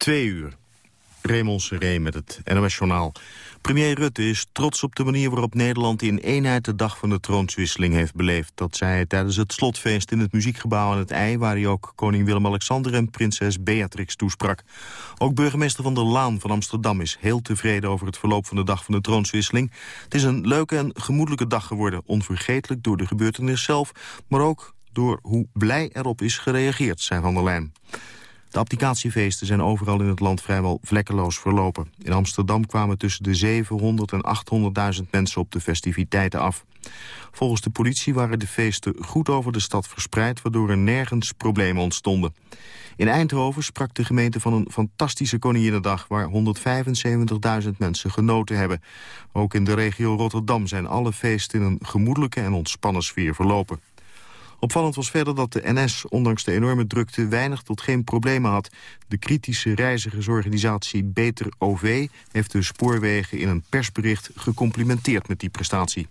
Twee uur. Raymond Seré met het NOS-journaal. Premier Rutte is trots op de manier waarop Nederland in eenheid de dag van de troonswisseling heeft beleefd. Dat zei hij tijdens het slotfeest in het muziekgebouw aan het IJ, waar hij ook koning Willem-Alexander en prinses Beatrix toesprak. Ook burgemeester van der Laan van Amsterdam is heel tevreden over het verloop van de dag van de troonswisseling. Het is een leuke en gemoedelijke dag geworden, onvergetelijk door de gebeurtenis zelf, maar ook door hoe blij erop is gereageerd, zei Van der Leyen. De abdicatiefeesten zijn overal in het land vrijwel vlekkeloos verlopen. In Amsterdam kwamen tussen de 700 en 800.000 mensen op de festiviteiten af. Volgens de politie waren de feesten goed over de stad verspreid... waardoor er nergens problemen ontstonden. In Eindhoven sprak de gemeente van een fantastische Koninginnedag... waar 175.000 mensen genoten hebben. Ook in de regio Rotterdam zijn alle feesten in een gemoedelijke en ontspannen sfeer verlopen. Opvallend was verder dat de NS, ondanks de enorme drukte, weinig tot geen problemen had. De kritische reizigersorganisatie Beter OV heeft de spoorwegen in een persbericht gecomplimenteerd met die prestatie.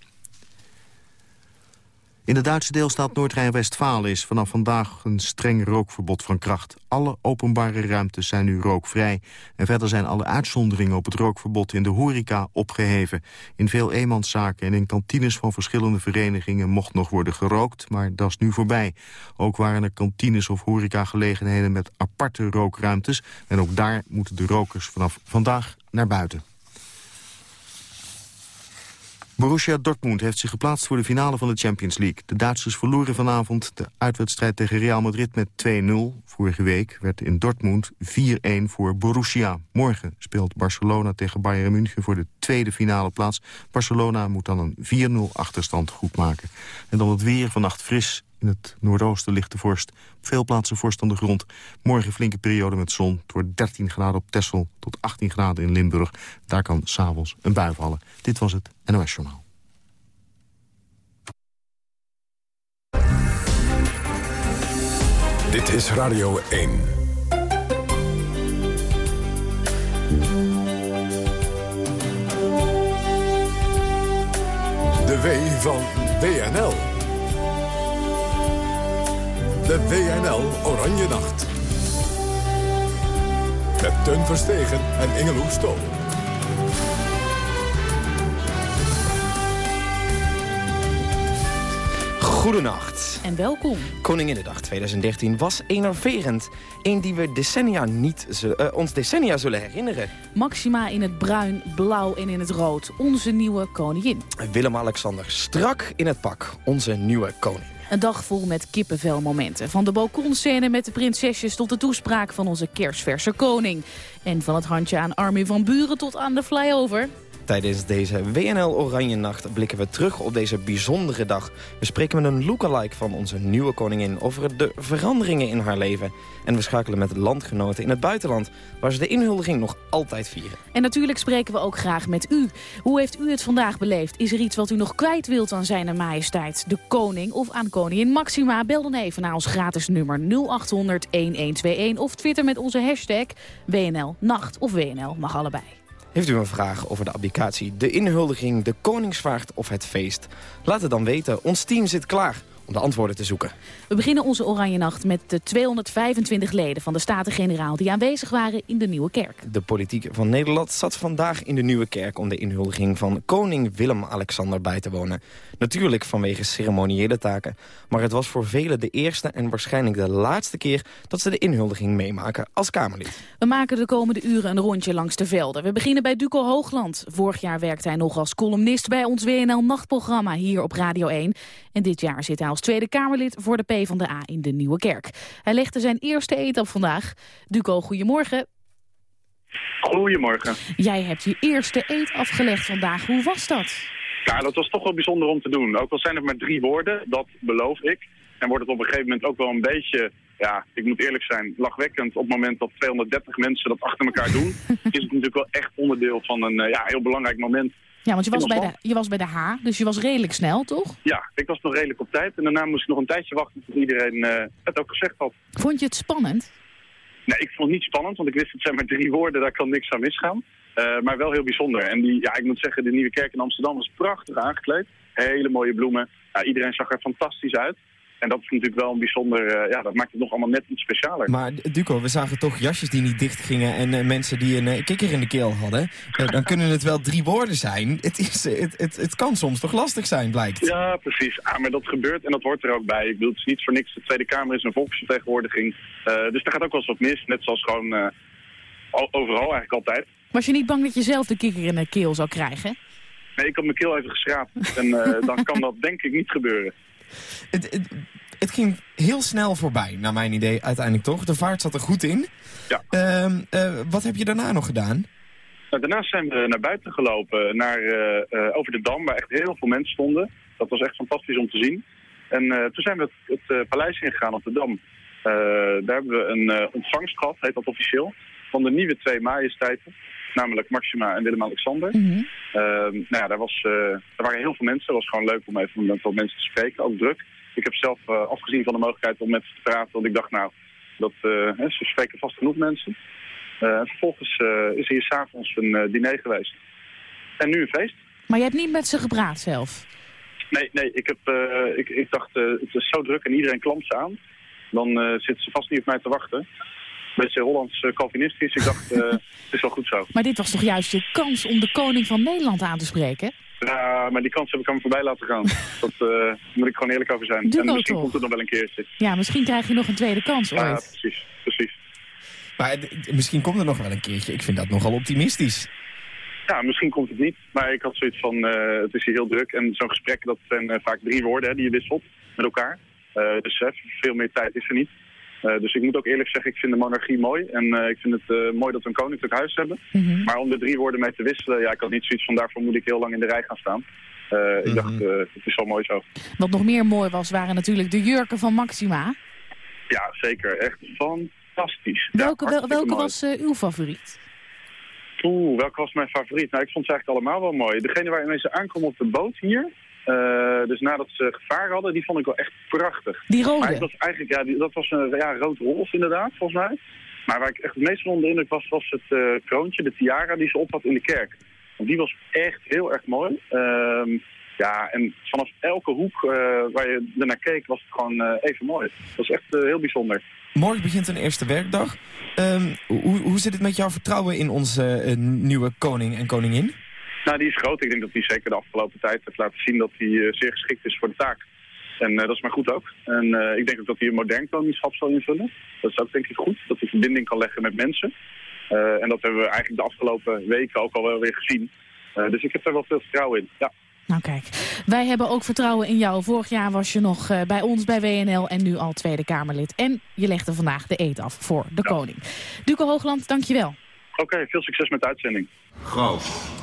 In de Duitse deelstaat Noord-Rijn-Westfalen is vanaf vandaag een streng rookverbod van kracht. Alle openbare ruimtes zijn nu rookvrij. En verder zijn alle uitzonderingen op het rookverbod in de horeca opgeheven. In veel eenmanszaken en in kantines van verschillende verenigingen mocht nog worden gerookt, maar dat is nu voorbij. Ook waren er kantines of horecagelegenheden met aparte rookruimtes. En ook daar moeten de rokers vanaf vandaag naar buiten. Borussia Dortmund heeft zich geplaatst voor de finale van de Champions League. De Duitsers verloren vanavond de uitwedstrijd tegen Real Madrid met 2-0. Vorige week werd in Dortmund 4-1 voor Borussia. Morgen speelt Barcelona tegen Bayern München voor de tweede finale plaats. Barcelona moet dan een 4-0 achterstand goedmaken. En dan het weer vannacht fris in het noordoosten ligt de vorst. Veel plaatsen vorst aan de grond. Morgen flinke periode met zon. Wordt 13 graden op Texel tot 18 graden in Limburg. Daar kan s'avonds een bui vallen. Dit was het NOS Journaal. Dit is Radio 1. De W van WNL. De WNL Oranje Nacht. Met Teun Verstegen en Ingeloe Stoom. Goedenacht. En welkom. Koninginnedag 2013 was enerverend. Een die we decennia niet, uh, ons decennia zullen herinneren. Maxima in het bruin, blauw en in het rood. Onze nieuwe koningin. Willem-Alexander strak in het pak. Onze nieuwe koning. Een dag vol met kippenvelmomenten. Van de balkonscène met de prinsesjes tot de toespraak van onze kerstverse koning. En van het handje aan Armin van Buren tot aan de flyover. Tijdens deze WNL Oranje Nacht blikken we terug op deze bijzondere dag. We spreken met een lookalike van onze nieuwe koningin over de veranderingen in haar leven. En we schakelen met landgenoten in het buitenland, waar ze de inhuldiging nog altijd vieren. En natuurlijk spreken we ook graag met u. Hoe heeft u het vandaag beleefd? Is er iets wat u nog kwijt wilt aan zijn majesteit, de koning of aan koningin Maxima? Bel dan even naar ons gratis nummer 0800 1121 of twitter met onze hashtag WNL Nacht of WNL mag allebei. Heeft u een vraag over de abdicatie, de inhuldiging, de koningsvaart of het feest? Laat het dan weten. Ons team zit klaar om de antwoorden te zoeken. We beginnen onze Oranje Nacht met de 225 leden van de Staten-Generaal... die aanwezig waren in de Nieuwe Kerk. De politiek van Nederland zat vandaag in de Nieuwe Kerk... om de inhuldiging van koning Willem-Alexander bij te wonen. Natuurlijk vanwege ceremoniële taken. Maar het was voor velen de eerste en waarschijnlijk de laatste keer... dat ze de inhuldiging meemaken als Kamerlid. We maken de komende uren een rondje langs de velden. We beginnen bij Duco Hoogland. Vorig jaar werkte hij nog als columnist bij ons WNL-nachtprogramma hier op Radio 1. En dit jaar zit hij als Tweede Kamerlid voor de PvdA in de Nieuwe Kerk. Hij legde zijn eerste eet op vandaag. Duco, goedemorgen. Goedemorgen. Jij hebt je eerste eet afgelegd vandaag. Hoe was dat? Ja, dat was toch wel bijzonder om te doen. Ook al zijn het maar drie woorden, dat beloof ik. En wordt het op een gegeven moment ook wel een beetje, ja, ik moet eerlijk zijn, lachwekkend. Op het moment dat 230 mensen dat achter elkaar doen, is het natuurlijk wel echt onderdeel van een eh, ja, heel belangrijk moment ja, want je was, bij de, je was bij de H, dus je was redelijk snel, toch? Ja, ik was nog redelijk op tijd. En daarna moest ik nog een tijdje wachten tot iedereen uh, het ook gezegd had. Vond je het spannend? Nee, ik vond het niet spannend, want ik wist het zijn maar drie woorden, daar kan niks aan misgaan. Uh, maar wel heel bijzonder. En die, ja, ik moet zeggen, de Nieuwe Kerk in Amsterdam was prachtig aangekleed. Hele mooie bloemen. Ja, iedereen zag er fantastisch uit. En dat is natuurlijk wel een bijzonder, eh, ja, dat maakt het nog allemaal net iets specialer. Maar Duco, we zagen toch jasjes die niet dicht gingen en eh, mensen die een uh, kikker in de keel hadden. dan kunnen het wel drie woorden zijn. Het, is, het, het, het kan soms toch lastig zijn, blijkt. Ja, precies. Ah, maar dat gebeurt en dat hoort er ook bij. Ik bedoel, het is niet voor niks. De Tweede Kamer is een volksvertegenwoordiging. dus daar gaat ook wel eens wat mis, net zoals gewoon overal eigenlijk altijd. Was je niet bang dat je zelf de kikker in de keel zou krijgen? Nee, ik had mijn keel even geschraapt. en dan kan dat denk ik niet gebeuren. Het, het, ging heel snel voorbij, naar mijn idee, uiteindelijk toch? De vaart zat er goed in. Ja. Ehm, eh, wat heb je daarna nog gedaan? Nou, daarnaast zijn we naar buiten gelopen, naar, eh, eh, over de Dam, waar echt heel veel mensen stonden. Dat was echt fantastisch om te zien. En toen zijn we het, het paleis ingegaan op de Dam. daar hebben we een ontvangst gehad, heet dat officieel, van de nieuwe twee majesteiten namelijk Maxima en Willem-Alexander. Mhm. Ehm, nou ja, daar, was, uh, er waren heel veel mensen. Het was gewoon leuk om even met veel mensen te spreken, ook druk. Ik heb zelf uh, afgezien van de mogelijkheid om met ze te praten, want ik dacht nou, dat, uh, ze spreken vast genoeg mensen. en vervolgens is er hier s'avonds een diner geweest. En nu een feest. Maar je hebt niet met ze gepraat zelf? Nee, nee ik, heb, ik, ik dacht, het is zo druk en iedereen klampt ze aan. Dan zitten ze vast niet op mij te wachten beetje Hollands Calvinistisch. Ik dacht, uh, het is wel goed zo. Maar dit was toch juist je kans om de koning van Nederland aan te spreken? Ja, maar die kans heb ik aan me voorbij laten gaan. Dat uh, moet ik gewoon eerlijk over zijn. Doe en misschien toch. komt het nog wel een keertje. Ja, misschien krijg je nog een tweede kans ooit. Ja, precies. precies. Maar misschien komt er nog wel een keertje. Ik vind dat nogal optimistisch. Ja, misschien komt het niet. Maar ik had zoiets van, het is hier heel druk. En zo'n gesprek, dat zijn vaak drie woorden hè, die je wisselt met elkaar. dus veel meer tijd is er niet. Uh, dus ik moet ook eerlijk zeggen, ik vind de monarchie mooi. En uh, ik vind het uh, mooi dat we een koninklijk huis hebben. Mm -hmm. Maar om de drie woorden mee te wisselen, ja, ik had niet zoiets van daarvoor moet ik heel lang in de rij gaan staan. Mm -hmm. Ik dacht, het is wel mooi zo. Wat nog meer mooi was, waren natuurlijk de jurken van Maxima. Ja, zeker. Echt fantastisch. Welke, ja, wel, welke was uw favoriet? Oeh, welke was mijn favoriet? Nou, ik vond ze eigenlijk allemaal wel mooi. Degene waarmee ze aankomen op de boot hier, uh, dus nadat ze gevaar hadden, die vond ik wel echt prachtig. Die rode? Maar dat, eigenlijk, ja, die, dat was een ja, rood rolf inderdaad, volgens mij. Maar waar ik echt het meest van onder de indruk was, was het uh, kroontje, de tiara die ze op had in de kerk. Want die was echt heel erg mooi. Uh, ja, en vanaf elke hoek uh, waar je ernaar keek, was het gewoon even mooi. Dat was echt heel bijzonder. Morgen begint een eerste werkdag. Um, hoe, hoe zit het met jouw vertrouwen in onze nieuwe koning en koningin? Nou, die is groot. Ik denk dat hij zeker de afgelopen tijd heeft laten zien dat hij uh, zeer geschikt is voor de taak. En uh, dat is maar goed ook. En uh, ik denk ook dat hij een modern koningschap zal invullen. Dat is ook denk ik goed. Dat hij verbinding kan leggen met mensen. en dat hebben we eigenlijk de afgelopen weken ook al wel weer gezien. dus ik heb er wel veel vertrouwen in, ja. Nou kijk, wij hebben ook vertrouwen in jou. Vorig jaar was je nog uh, bij ons bij WNL en nu al Tweede Kamerlid. En je legde vandaag de eet af voor de ja. koning. Duco Hoogland, dankjewel. Oké, okay, veel succes met de uitzending. Graus.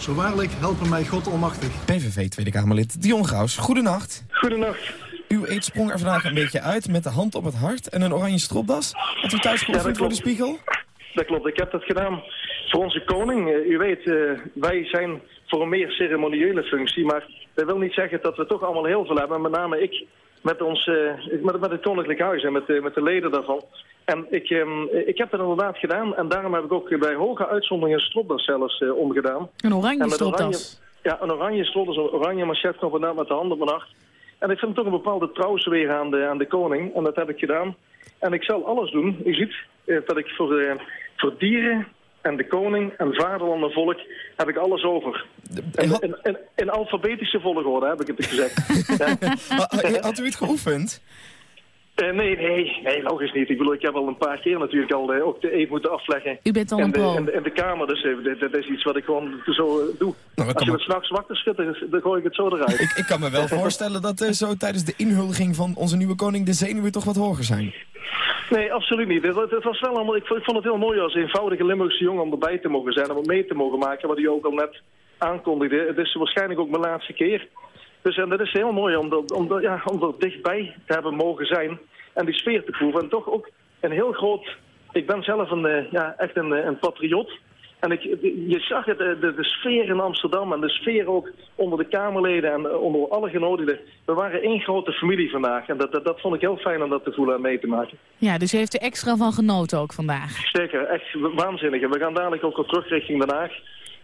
Zo waarlijk helpen mij God almachtig. PVV Tweede Kamerlid Dion Graus, goedenacht. Goedenacht. Uw eet sprong er vandaag een beetje uit met de hand op het hart en een oranje stropdas. Had u thuis geoefend ja, voor de spiegel? Dat klopt, ik heb dat gedaan voor onze koning. Uh, u weet, uh, wij zijn voor een meer ceremoniële functie, maar dat wil niet zeggen dat we toch allemaal heel veel hebben. Met name ik met, ons, uh, met, met het Koninklijk Huis en met, uh, met de leden daarvan. En ik, um, ik heb dat inderdaad gedaan en daarom heb ik ook bij hoge uitzondering een stropdas zelfs uh, omgedaan. Een oranje stropdas? Ja, een oranje stropdas, een oranje manchetknop en met de hand op mijn hart. En ik vind toch een bepaalde trouwsfeer aan de, aan de koning en dat heb ik gedaan. En ik zal alles doen, u ziet, dat ik voor, voor dieren, en de koning en vaderland en volk heb ik alles over. In, in, in, in alfabetische volgorde heb ik het gezegd. ja. Had u het geoefend? Uh, nee, nee, nee, logisch niet. Ik bedoel, ik heb al een paar keer natuurlijk al uh, ook de eet moeten afleggen. U bent al een in de, pro. in de, de kamer, dus uh, dat is iets wat ik gewoon zo doe. Nou, Als je het s'nachts wakker schudt, dan gooi ik het zo eruit. Ik, ik kan me wel voorstellen dat zo tijdens de inhuldiging van onze nieuwe koning de zenuwen toch wat hoger zijn. Nee, absoluut niet. Het, het was wel allemaal, ik, vond het heel mooi als eenvoudige Limburgse jongen om erbij te mogen zijn. Om mee te mogen maken, wat hij ook al net aankondigde. Het is waarschijnlijk ook mijn laatste keer. Dus en dat is heel mooi om om, er, ja, om er dichtbij te hebben mogen zijn. En die sfeer te proeven. En toch ook een heel groot... Ik ben zelf een, ja, echt een, een patriot. En ik, je zag het, de, de, sfeer in Amsterdam en de sfeer ook onder de Kamerleden en onder alle genodigden. We waren één grote familie vandaag. En dat, dat, dat vond ik heel fijn om dat te voelen en mee te maken. Ja, dus u heeft er extra van genoten ook vandaag. Zeker, echt waanzinnig. En we gaan dadelijk ook al terug richting Den Haag.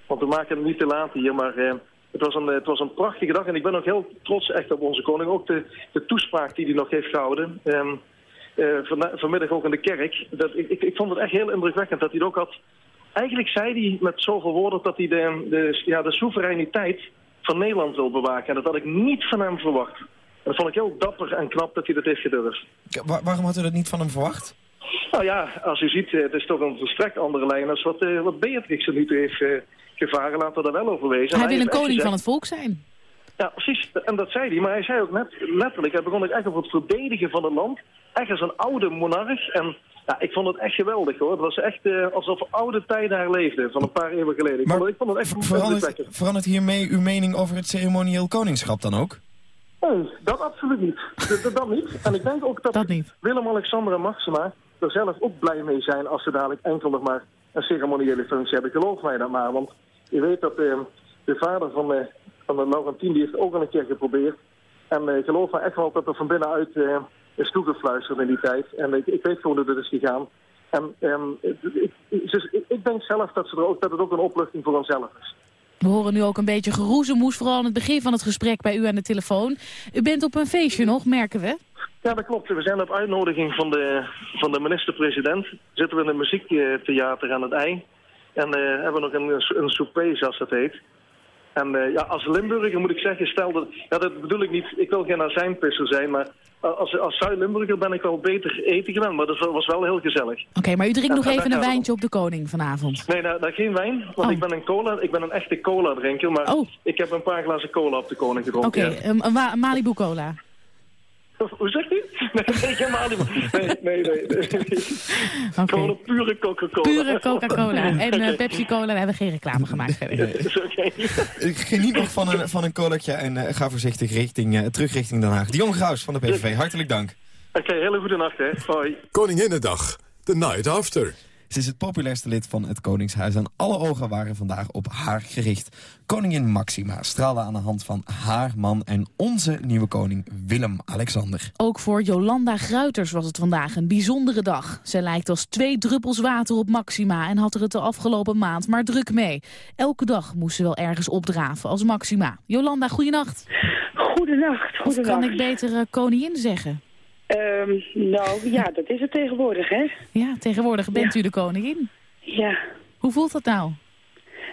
Want we maken het niet te laat hier, maar... Eh, Het was, een, het was een prachtige dag en ik ben ook heel trots echt op onze koning. Ook de, de toespraak die hij nog heeft gehouden. Ehm, eh, van, vanmiddag ook in de kerk. Dat, ik, ik, ik vond het echt heel indrukwekkend dat hij het ook had... Eigenlijk zei hij met zoveel woorden dat hij de, de, ja, de soevereiniteit van Nederland wil bewaken. En dat had ik niet van hem verwacht. En dat vond ik heel dapper en knap dat hij dat heeft gedurfd. waarom had u dat niet van hem verwacht? Nou ja, als u ziet, eh, het is toch een volstrekt andere lijn als wat, uh, wat Beatrix er nu heeft uh, gevaren. Laten we daar wel over wezen. Hij, wil een koning van het volk zijn. Ja, precies. En dat zei hij. Maar hij zei ook net, letterlijk, hij begon echt over het verdedigen van het land. Echt als een oude monarch. En ja, ik vond het echt geweldig hoor. Het was echt uh, alsof oude tijden herleefden van een paar eeuwen geleden. Ik, maar vond, ik vond het echt verandert, verandert hiermee uw mening over het ceremonieel koningschap dan ook? Nee, dat absoluut niet. dat, dat, niet. En ik denk ook dat, dat Willem-Alexander en Maxima er zelf ook blij mee zijn als ze dadelijk enkel nog maar een ceremoniële functie hebben. Geloof mij dat maar. Want je weet dat uh, de vader van, uh, van de Laurentien die heeft ook al een keer geprobeerd. En uh, geloof me echt wel dat er van binnenuit is toegefluisterd in die tijd. En ik, ik weet gewoon hoe dit is gegaan. En um, ik, ik, ik, denk zelf dat, ze er ook, dat het ook een opluchting voor onszelf is. We horen nu ook een beetje geroezemoes, vooral aan het begin van het gesprek bij u aan de telefoon. U bent op een feestje nog, merken we? Ja, dat klopt. We zijn op uitnodiging van de, van de minister-president. Zitten we in een muziektheater aan het ei. En uh, hebben we nog een, een souper, zoals dat heet. En uh, ja, als Limburger moet ik zeggen, stel dat... Ja, dat bedoel ik niet, ik wil geen azijnpisser zijn, maar als, als Zuid-Limburger ben ik wel beter eten gewend. Maar dat was wel heel gezellig. Oké, maar u drinkt nog even een wijntje op de koning vanavond. Nee, nou, nou geen wijn, want oh. ik ben een cola, ik ben een echte cola-drinker. Maar oh. ik heb een paar glazen cola op de koning gedronken. Oké, okay, ja. een Malibu cola. Hoe zegt u? Nee, helemaal niet. Nee, nee, nee. nee. Okay. Gewoon een pure Coca-Cola. Pure Coca-Cola. En uh, Pepsi-Cola, we hebben geen reclame gemaakt verder. Ik geniet nog van een, van een colaatje en uh, ga voorzichtig richting, uh, terug richting Den Haag. Dion Graus van de PVV, hartelijk dank. Oké, okay, hele goede nacht, hè. Hoi. Koninginnedag, the night after. Ze is het populairste lid van het Koningshuis en alle ogen waren vandaag op haar gericht. Koningin Maxima straalde aan de hand van haar man en onze nieuwe koning Willem-Alexander. Ook voor Jolanda Gruiters was het vandaag een bijzondere dag. Zij lijkt als twee druppels water op Maxima en had er het de afgelopen maand maar druk mee. Elke dag moest ze wel ergens opdraven als Maxima. Jolanda, goedenacht. Goedenacht, goedenacht. Of kan ik beter uh, koningin zeggen? Um, nou, ja, dat is het tegenwoordig, hè? Ja, tegenwoordig bent u de koningin. Ja. Hoe voelt dat nou?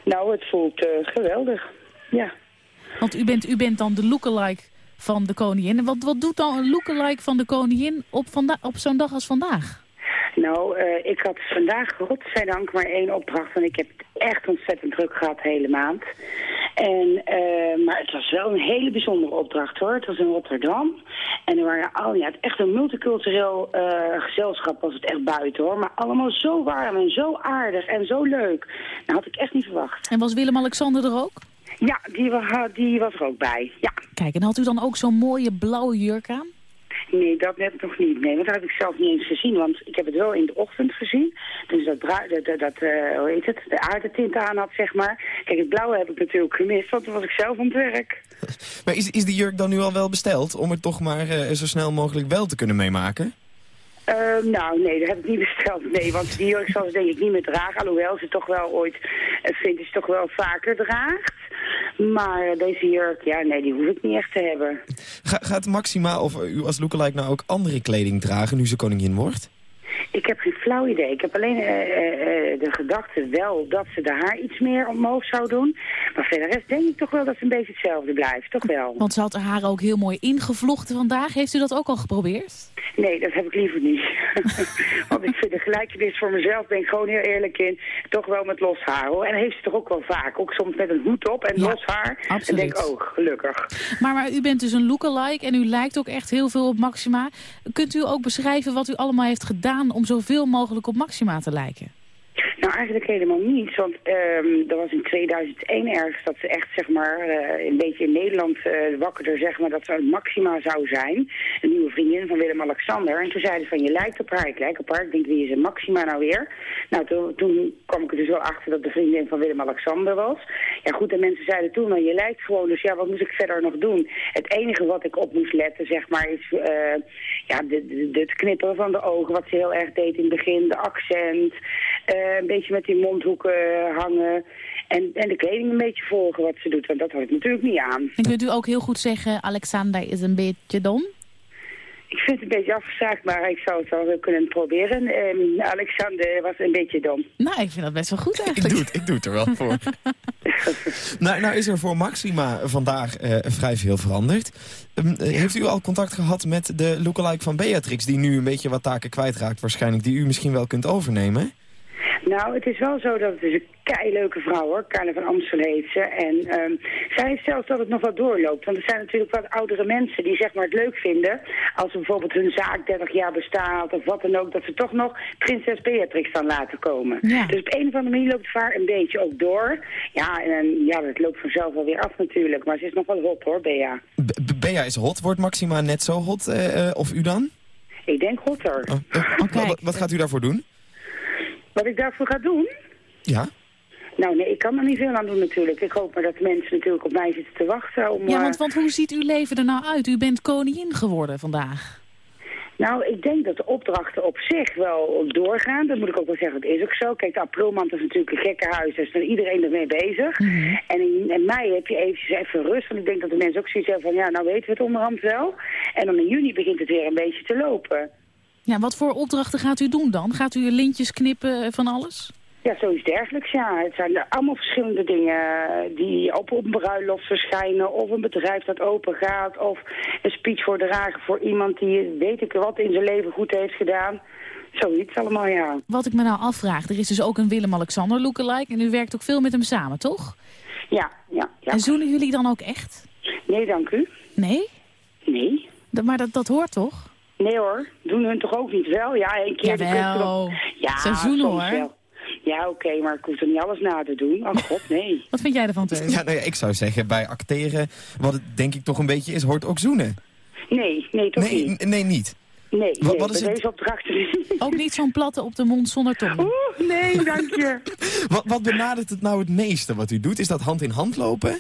Nou, het voelt uh, geweldig, ja. Want u bent, u bent dan de lookalike van de koningin. En wat, wat doet dan een lookalike van de koningin op, op zo'n dag als vandaag? Nou, uh, ik had vandaag, godzijdank, maar één opdracht. Want ik heb het echt ontzettend druk gehad de hele maand. En, uh, maar het was wel een hele bijzondere opdracht hoor. Het was in Rotterdam. En er waren al, ja, het echt een multicultureel uh, gezelschap was het echt buiten hoor. Maar allemaal zo warm en zo aardig en zo leuk. Dat had ik echt niet verwacht. En was Willem-Alexander er ook? Ja, die, die was er ook bij, ja. Kijk, en had u dan ook zo'n mooie blauwe jurk aan? Nee, dat heb ik nog niet. Nee, want dat heb ik zelf niet eens gezien. Want ik heb het wel in de ochtend gezien. Dus dat, dat, dat uh, hoe heet het, de aardetint aan had, zeg maar. Kijk, het blauwe heb ik natuurlijk gemist, want toen was ik zelf aan het werk. Maar is, is die jurk dan nu al wel besteld? Om het toch maar uh, zo snel mogelijk wel te kunnen meemaken? Uh, nou, nee, dat heb ik niet besteld. Nee, want die jurk zal ze denk ik niet meer dragen. Alhoewel ze toch wel ooit, vindt ze toch wel vaker draagt. Maar deze jurk, ja, nee, die hoef ik niet echt te hebben. gaat Maxima of u als lookalike nou ook andere kleding dragen nu ze koningin wordt? Ik heb geen flauw idee. Ik heb alleen uh, uh, de gedachte wel dat ze de haar iets meer omhoog zou doen. Maar verder rest denk ik toch wel dat ze een beetje hetzelfde blijft. Toch wel. Want ze had haar ook heel mooi ingevlochten vandaag. Heeft u dat ook al geprobeerd? Nee, dat heb ik liever niet. Want ik vind de gelijkenis voor mezelf, ben ik gewoon heel eerlijk in, toch wel met los haar. Hoor. En heeft ze toch ook wel vaak. Ook soms met een hoed op en los haar. Absoluut. En denk ook, oh, gelukkig. Maar, maar u bent dus een lookalike en u lijkt ook echt heel veel op Maxima. Kunt u ook beschrijven wat u allemaal heeft gedaan om zoveel mogelijk op Maxima te lijken? Nou, eigenlijk helemaal niet. Want um, er was in 2001 ergens dat ze echt, zeg maar, uh, een beetje in Nederland uh, wakkerder, zeg maar, dat ze een Maxima zou zijn. Een nieuwe vriendin van Willem-Alexander. En toen zeiden ze van, je lijkt op haar, ik op haar. Ik denk, wie is een Maxima nou weer? Nou, toen, toen kwam ik er dus wel achter dat de vriendin van Willem-Alexander was. Ja goed, en mensen zeiden toen, nou, je lijkt gewoon, dus ja, wat moest ik verder nog doen? Het enige wat ik op moest letten, zeg maar, is uh, ja, de, de, het knipperen van de ogen, wat ze heel erg deed in het begin, de accent. Eh, een beetje met die mondhoeken hangen. En, en de kleding een beetje volgen wat ze doet. Want dat ik natuurlijk niet aan. En kunt u ook heel goed zeggen, Alexander is een beetje dom? Ik vind het een beetje afgezaagd, maar ik zou het wel kunnen proberen. Ehm, Alexander was een beetje dom. Nou, ik vind dat best wel goed Ik eigenlijk. doe, het, ik doe het er wel voor. nou, nou is er voor Maxima vandaag eh, vrij veel veranderd. Ehm, eh, heeft u al contact gehad met de lookalike van Beatrix... die nu een beetje wat taken kwijtraakt waarschijnlijk... die u misschien wel kunt overnemen? Nou, het is wel zo dat het is een keileuke vrouw hoor. Carla van Amstel heet ze. En ehm, zij heeft zelfs dat het nog wat doorloopt. Want er zijn natuurlijk wat oudere mensen die zeg maar het leuk vinden... als bijvoorbeeld hun zaak 30 jaar bestaat of wat dan ook... dat ze toch nog prinses Beatrix dan laten komen. Ja. Dus op een of andere manier loopt het vaar een beetje ook door. Ja, en ja, dat loopt vanzelf wel weer af natuurlijk. Maar ze is nog wel hot hoor, Bea. Be- Be- Bea is hot. Wordt Maxima net zo hot? eh, eh, of u dan? Ik denk hotter. Oh, Oké. wat, wat gaat u daarvoor doen? Wat ik daarvoor ga doen... Ja? Nou nee, ik kan er niet veel aan doen natuurlijk. Ik hoop maar dat mensen natuurlijk op mij zitten te wachten. Om, Ja, eh, want, want hoe ziet uw leven er nou uit? U bent koningin geworden vandaag. Nou, ik denk dat de opdrachten op zich wel doorgaan. Dat moet ik ook wel zeggen, dat is ook zo. Kijk, de aprilmaand is natuurlijk een gekke huis. Daar is dan iedereen ermee bezig. En in, in mei heb je eventjes even rust. Want ik denk dat de mensen ook zoiets hebben van... ja, nou weten we het onderhand wel. En dan in juni begint het weer een beetje te lopen. Ja, wat voor opdrachten gaat u doen dan? Gaat u lintjes knippen eh, van alles? Ja, zoiets dergelijks, ja. Het zijn allemaal verschillende dingen die op een bruiloft verschijnen... of een bedrijf dat open gaat... of een speech voordragen voor iemand die weet ik wat in zijn leven goed heeft gedaan. Zoiets allemaal, ja. Wat ik me nou afvraag, er is dus ook een Willem-Alexander lookalike... en u werkt ook veel met hem samen, toch? Ja, ja, ja. En zoenen jullie dan ook echt? Nee, dank u. Nee? Nee. Maar dat, dat hoort toch? Nee hoor, doen hun toch ook niet wel? Ja, een keer... de Jawel. kunst- Ja, Ze zoenen, soms hoor. wel. Ja, oké, maar ik hoef er niet alles na te doen. Oh god, nee. Wat vind jij ervan, Teun? Ja, nou ja, ik zou zeggen, bij acteren, wat het denk ik toch een beetje is, hoort ook zoenen. Nee, nee, toch Nee, niet. nee, niet. Nee, Wat- nee, wat is het- deze opdrachten niet. Ook niet zo'n platte op de mond zonder tong. Oeh, nee, dank je. Wat, wat benadert het nou het meeste wat u doet? Is dat hand in hand lopen?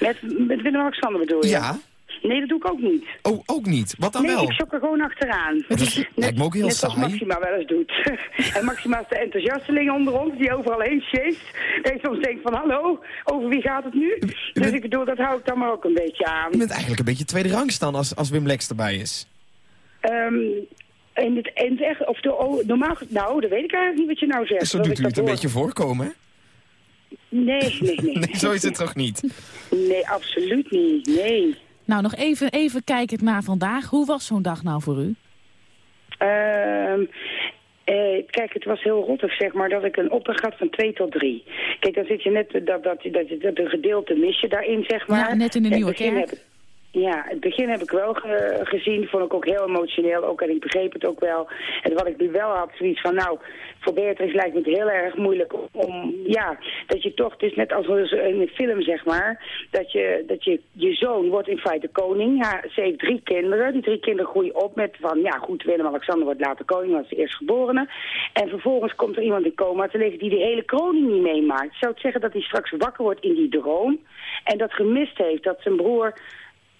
Met, met Willem-Alexander bedoel je? Ja. Nee, dat doe ik ook niet. Oh, ook niet. Wat dan nee, wel? ik sok er gewoon achteraan. Het is- lijkt me ook heel net saai. Maxima wel eens doet. en Maxima is de enthousiasteling onder ons, die overal heen sjeest. Dat je soms denkt van, hallo, over wie gaat het nu? Dus ik bedoel, dat hou ik dan maar ook een beetje aan. U bent eigenlijk een beetje tweede rang staan als, als Wim Lex erbij is. Ehm in het, het echt, of de, oh, normaal, nou, dat weet ik eigenlijk niet wat je nou zegt. Zo Dat doet u het dat een hoor. beetje voorkomen. Nee, nee, nee. Nee, zo is het toch niet? Nee, absoluut niet. Nee. Nou, nog even, even kijkend naar vandaag. Hoe was zo'n dag nou voor u? Ehm eh, kijk, het was heel rottig, zeg maar, dat ik een opdracht had van 2 tot 3. Kijk, dan zit je net, dat, dat, dat, dat, een gedeelte mis je daarin, zeg maar. Ja, net in de Nieuwe Kerk. heb- ja, het begin heb ik wel ge- gezien, vond ik ook heel emotioneel, ook en ik begreep het ook wel. En wat ik nu wel had, zoiets van, nou, voor Beatrix lijkt me het heel erg moeilijk om, ja, dat je toch, het is net als in een film, zeg maar, dat je, dat je, je zoon wordt in feite koning. Ja, ze heeft drie kinderen, die drie kinderen groeien op met van, ja goed, Willem-Alexander wordt later koning, was de eerstgeborene. En vervolgens komt er iemand in coma te liggen die de hele kroning niet meemaakt. Zou het zeggen dat hij straks wakker wordt in die droom en dat gemist heeft, dat zijn broer...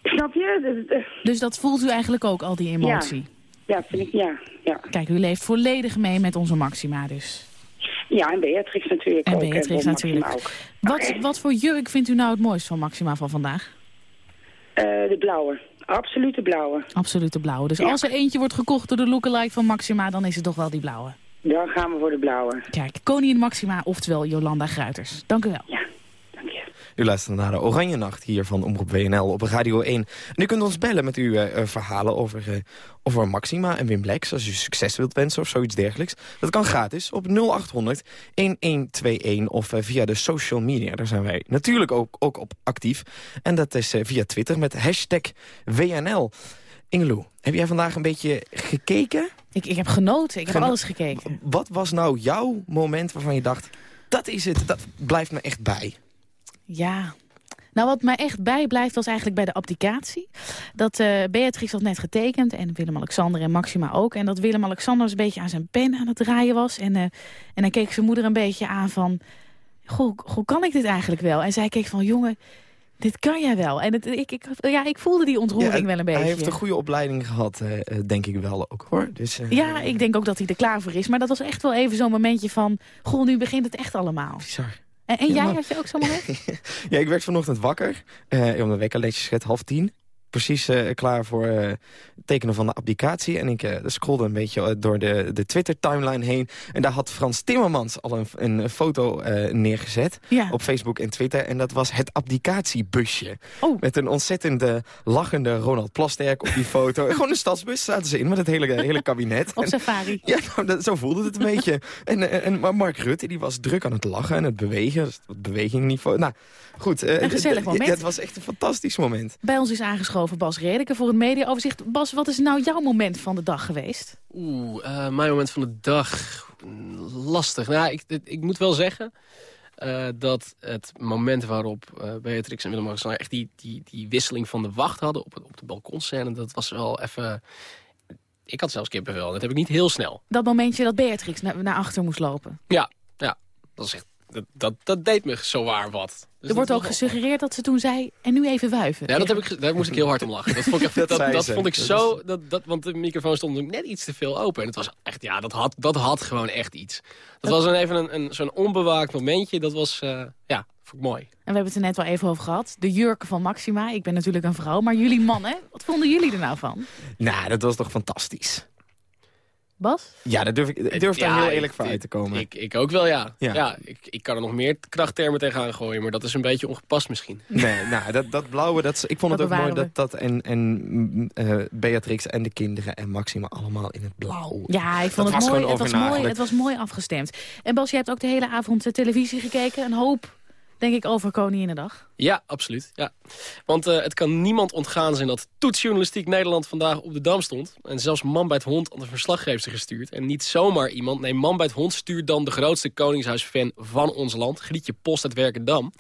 Snap je? Dus dat voelt u eigenlijk ook, al die emotie? Ja, vind ik, ja. Ja, Kijk, u leeft volledig mee met onze Maxima dus. ja en Beatrix natuurlijk En ook. Beatrix natuurlijk. Ook. Wat, wat voor jurk vindt u nou het mooist van Maxima van vandaag? Eh, de blauwe. Absoluut de blauwe. Absoluut de blauwe. Dus Ja. als er eentje wordt gekocht door de lookalike van Maxima... dan is het toch wel die blauwe. Dan gaan we voor de blauwe. Kijk, koningin Maxima, oftewel Jolanda Gruiters. Dank u wel. U luistert naar de Oranje Nacht hier van Omroep WNL op Radio 1. En u kunt ons bellen met uw eh, eh, verhalen over, eh, over Maxima en Wim Blacks... als u succes wilt wensen of zoiets dergelijks. Dat kan gratis op 0800 1121 of via de social media. Daar zijn wij natuurlijk ook, ook op actief. En dat is via Twitter met hashtag WNL. Ingeloe, heb jij vandaag een beetje gekeken? Ik, ik heb genoten, ik heb Geno- alles gekeken. Wat was nou jouw moment waarvan je dacht... dat is het, dat blijft me echt bij? Ja. Nou, wat mij echt bijblijft was eigenlijk bij de abdicatie. Dat eh Beatrix had net getekend en Willem-Alexander en Maxima ook. En dat Willem-Alexander een beetje aan zijn pen aan het draaien was. En, eh, en dan keek zijn moeder een beetje aan van... Goh, goh, kan ik dit eigenlijk wel? En zij keek van, jongen, Dit kan jij wel. En het, ik, ik, ja, ik voelde die ontroering wel een beetje. Hij heeft een goede opleiding gehad, uh, denk ik wel ook hoor. Dus, ja, ik denk ook dat hij er klaar voor is. Maar dat was echt wel even zo'n momentje van... Goh, nu begint het echt allemaal. Bizar. En, jij had je ook zo'n moment? ja, ik werd vanochtend wakker. Uh, om de week schet half tien precies uh, klaar voor uh, tekenen van de applicatie. En ik uh, scrollde een beetje door de, de Twitter-timeline heen. En daar had Frans Timmermans al een, een foto neergezet ja. op Facebook en Twitter. En dat was het applicatiebusje. Oh. Met een ontzettende lachende Ronald Plasterk op die foto. Gewoon een stadsbus zaten ze in met het hele, hele kabinet. Op en, safari. Ja, nou, dat, zo voelde het een beetje. En, en, maar Mark Rutte die was druk aan het lachen en het bewegen. Dus het bewegingniveau. Nou, goed. een gezellig moment. Het was echt een fantastisch moment. Bij ons is aangeschoven Bas Redeke voor het mediaoverzicht. Bas, wat is nou jouw moment van de dag geweest? Oeh, uh, mijn moment van de dag... Lastig. Nou, ik, ik moet wel zeggen... Uh, dat het moment waarop uh, Beatrix en Willem-Alexander... echt die, die, die wisseling van de wacht hadden op, op de balkonscène... dat was wel even... Ik had zelfs kippenvel. Dat heb ik niet heel snel. Dat momentje dat Beatrix naar, naar achter moest lopen? Ja, ja. Dat is echt dat, dat, dat deed me zo waar wat. Dus er wordt ook gesuggereerd dat ze toen zei, en nu even wuiven. Ja, dat heb ik, daar moest ik heel hard om lachen. Dat vond ik, dat, dat, dat vond ik zo, dat, dat, want de microfoon stond net iets te veel open. En het was echt, ja, dat had, dat had gewoon echt iets. Dat was een, even een, een, zo'n onbewaakt momentje, dat was, uh, ja, vond ik mooi. En we hebben het er net wel even over gehad. De jurken van Maxima, ik ben natuurlijk een vrouw, maar jullie mannen, wat vonden jullie er nou van? Nou, dat was toch fantastisch. Bas? Ja, daar durf ik durf daar heel eerlijk voor uit te komen. Ik, ik ook wel, ja. ja. ja ik, ik kan er nog meer krachttermen tegenaan gooien, maar dat is een beetje ongepast misschien. Nee, nou, dat, dat blauwe, dat, ik vond het ook mooi dat dat en, en uh, Beatrix en de kinderen en Maxima allemaal in het blauw. Ja, ik vond het mooi. Het was mooi. Het was mooi afgestemd. En Bas, je hebt ook de hele avond televisie gekeken. Een hoop denk ik, over Koninginnedag. Ja, absoluut. Ja. Want uh, het kan niemand ontgaan zijn dat toetsjournalistiek Nederland vandaag op de dam stond. En zelfs Man bij het Hond aan de verslaggever gestuurd. En niet zomaar iemand. Nee, Man bij het Hond stuurt dan de grootste Koningshuisfan van ons land. Grietje Post uit Werkendam.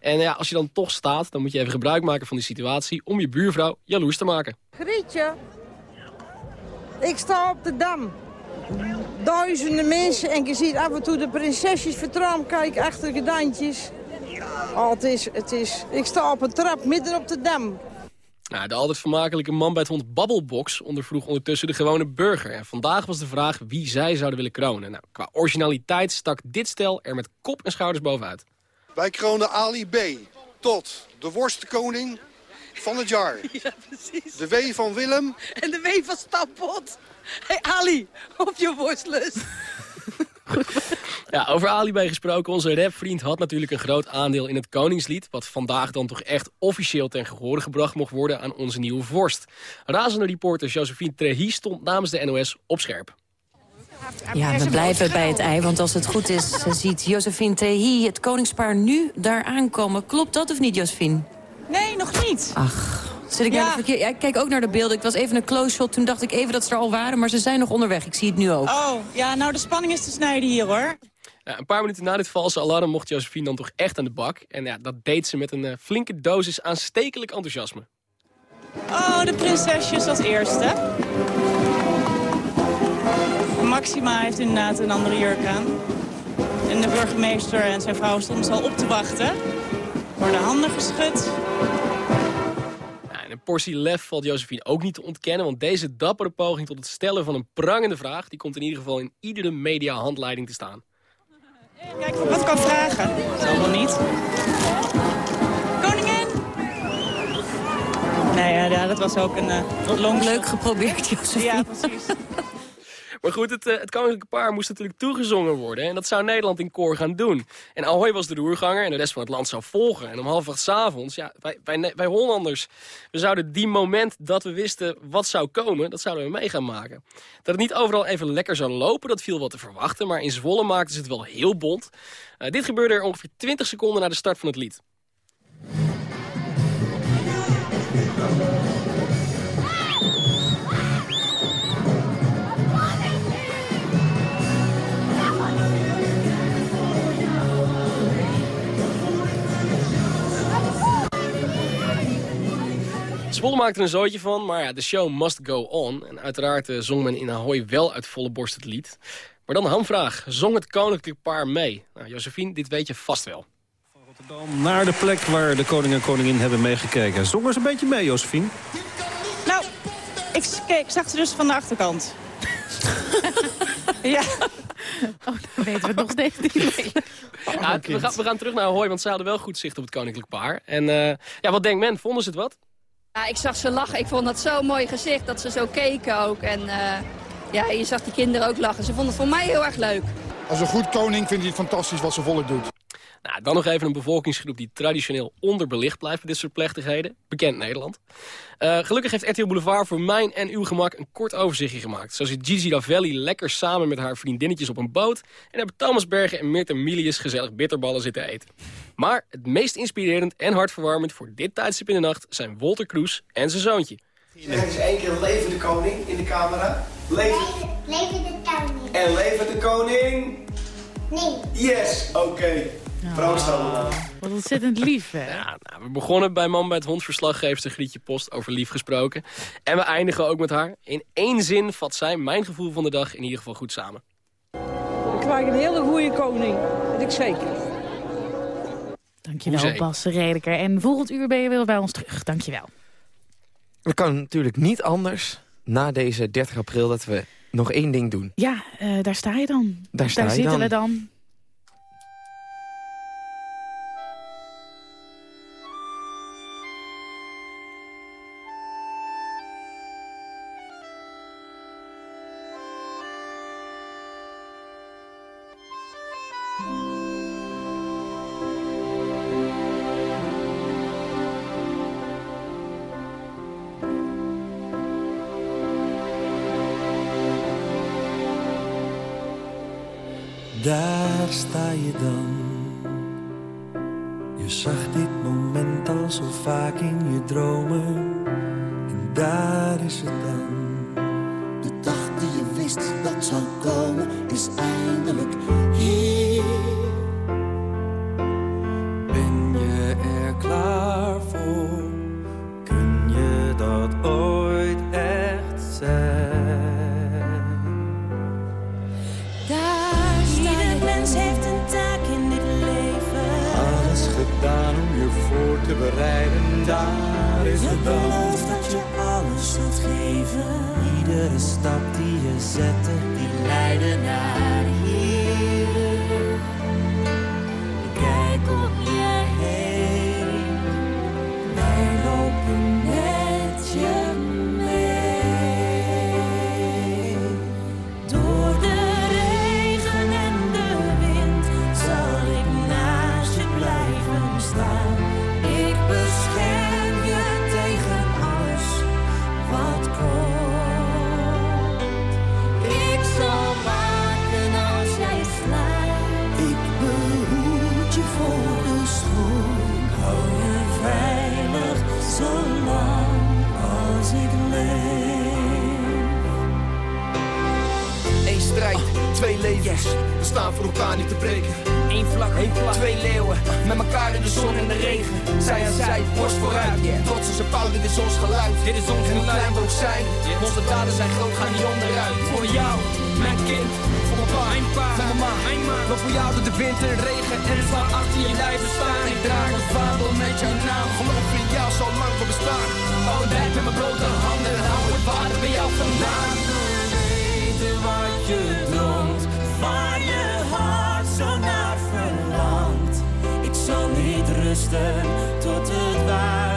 En ja, als je dan toch staat, dan moet je even gebruik maken van die situatie... om je buurvrouw jaloers te maken. Grietje, ik sta op de dam. Duizenden mensen en je ziet af en toe de prinsesjes vertrouwen kijken achter de gedantjes. Oh, het is, het is... Ik sta op een trap midden op de dam. Nou, de altijd vermakelijke man bij het hond Babbelbox ondervroeg ondertussen de gewone burger. En vandaag was de vraag wie zij zouden willen kronen. Nou, qua originaliteit stak dit stel er met kop en schouders bovenuit. Wij kronen Ali B. tot de worstenkoning van het jaar. Ja, precies. De W van Willem. En de W van Stappot. Hey Ali, op je worstlust. Ja, over Ali gesproken. Onze rapvriend had natuurlijk een groot aandeel in het Koningslied... wat vandaag dan toch echt officieel ten gehore gebracht mocht worden aan onze nieuwe vorst. Razende reporter Josephine Trehi stond namens de NOS op scherp. Ja, we blijven bij het ei, want als het goed is... ziet Josephine Trehi het koningspaar nu daar aankomen. Klopt dat of niet, Josephine? Nee, nog niet. Ach, Zit ik ja. verkeer... Ja, ik kijk ook naar de beelden. Ik was even een close shot. Toen dacht ik even dat ze er al waren. Maar ze zijn nog onderweg. Ik zie het nu ook. Oh, ja, nou de spanning is te snijden hier hoor. Ja, een paar minuten na dit valse alarm mocht Josephine dan toch echt aan de bak. En ja, dat deed ze met een uh, flinke dosis aanstekelijk enthousiasme. Oh, de prinsesjes als eerste. Maxima heeft inderdaad een andere jurk aan. En de burgemeester en zijn vrouw stonden al op te wachten. Worden handen geschud een portie lef valt Josephine ook niet te ontkennen... want deze dappere poging tot het stellen van een prangende vraag... die komt in ieder geval in iedere media-handleiding te staan. Kijk of ik wat kan vragen. Zal wel niet. Koningin! Nee, ja, dat was ook een uh, Leuk geprobeerd, Josephine. Ja, precies. Maar goed, het, uh, het koninklijke paar moest natuurlijk toegezongen worden. En dat zou Nederland in koor gaan doen. En Ahoy was de roerganger en de rest van het land zou volgen. En om half acht avonds, ja, wij, wij, wij Hollanders... we zouden die moment dat we wisten wat zou komen... dat zouden we mee gaan maken. Dat het niet overal even lekker zou lopen, dat viel wat te verwachten. Maar in Zwolle maakten ze het wel heel bont. Uh, dit gebeurde er ongeveer 20 seconden na de start van het lied. Zwolle maakte er een zootje van, maar ja, de show must go on. En uiteraard uh, zong men in Ahoy wel uit volle borst het lied. Maar dan de hamvraag. Zong het koninklijk paar mee? Nou, Josephine, dit weet je vast wel. Dan naar de plek waar de koning en koningin hebben meegekeken. Zong eens een beetje mee, Josephine. Nou, ik, kijk, ik zag ze dus van de achterkant. ja. Oh, dan weten we het nog steeds niet. Ja, we, gaan, we gaan terug naar Ahoy, want ze hadden wel goed zicht op het koninklijk paar. En uh, ja, wat denkt men? Vonden ze het wat? Ja, ik zag ze lachen. Ik vond dat zo'n mooi gezicht, dat ze zo keken ook. En uh, ja, je zag die kinderen ook lachen. Ze vonden het voor mij heel erg leuk. Als een goed koning vindt hij het fantastisch wat zijn volk doet. Nou, dan nog even een bevolkingsgroep die traditioneel onderbelicht blijft bij dit soort plechtigheden. Bekend Nederland. Uh, gelukkig heeft RTL Boulevard voor mijn en uw gemak een kort overzichtje gemaakt. Zo zit Gigi Davelli lekker samen met haar vriendinnetjes op een boot... en hebben Thomas Bergen en Meert Milius gezellig bitterballen zitten eten. Maar het meest inspirerend en hartverwarmend voor dit tijdstip in de nacht... zijn Walter Kroes en zijn zoontje. Zeg eens één keer leven de koning in de camera. Leven, leven de koning. En leven de koning. Nee. Yes, oké. Okay. Proost allemaal. Wat ontzettend lief, hè? Ja, nou, we begonnen bij Man bij het Hond verslaggeefster Grietje Post over lief gesproken. En we eindigen ook met haar. In één zin vat zij mijn gevoel van de dag in ieder geval goed samen. Ik krijg een hele goede koning, dat ik zeker. Dankjewel, Hoezee. Bas Redeker. En volgend uur ben je weer bij ons terug. Dankjewel. Het kan natuurlijk niet anders na deze 30 april dat we nog één ding doen. Ja, uh, daar sta je dan. Daar, sta daar je zitten dan. we dan. Daar sta je dan. Je zag dit moment al zo vaak in je dromen. En daar is het dan. De dag die je wist dat zou komen, is eindelijk dit is ons geluid. Dit is ons en hoe klein we ook zijn. Onze daden zijn groot, gaan niet onderuit. Voor jou, mijn kind. Voor mijn pa, mijn pa, voor mijn ma. Nog voor jou door de wind en regen. En het zal achter je lijven staan. Ik draag het vaandel met jouw naam. Geloof in jou, zolang we bestaan. Oh, dijk met mijn blote handen. Hou het water bij jou vandaan. weten wat je droomt, waar je hart zo naar verlangt. Ik zal niet rusten tot het waar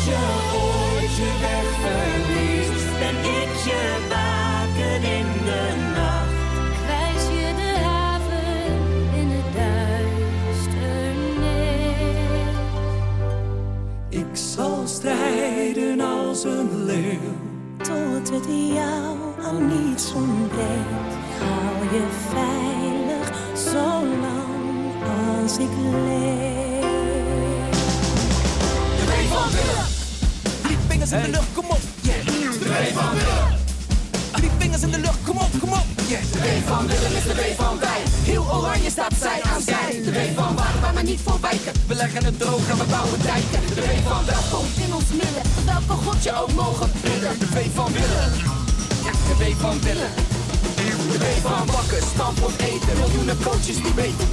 als je ooit je weg verliest, ben ik je waken in de nacht. Wijs je de haven in het duisternis. Ik zal strijden als een leeuw. Tot het jou aan niets ontbreekt. Hou je veilig zolang als ik leef. Van vingers in de lucht, kom op. De W van Willem. Drie vingers in de lucht, kom op, kom op. De W van Willem is de W van wij. Heel oranje staat zij aan zij. De W van waarde waar maar niet voor wijken. We leggen het droog en we bouwen dijken. De W van welkom in ons midden. Welke God je ook mogen bidden. De W van Willem. Ja, de W van Willem. De van bakken, stamppot eten, miljoenen broodjes die weten.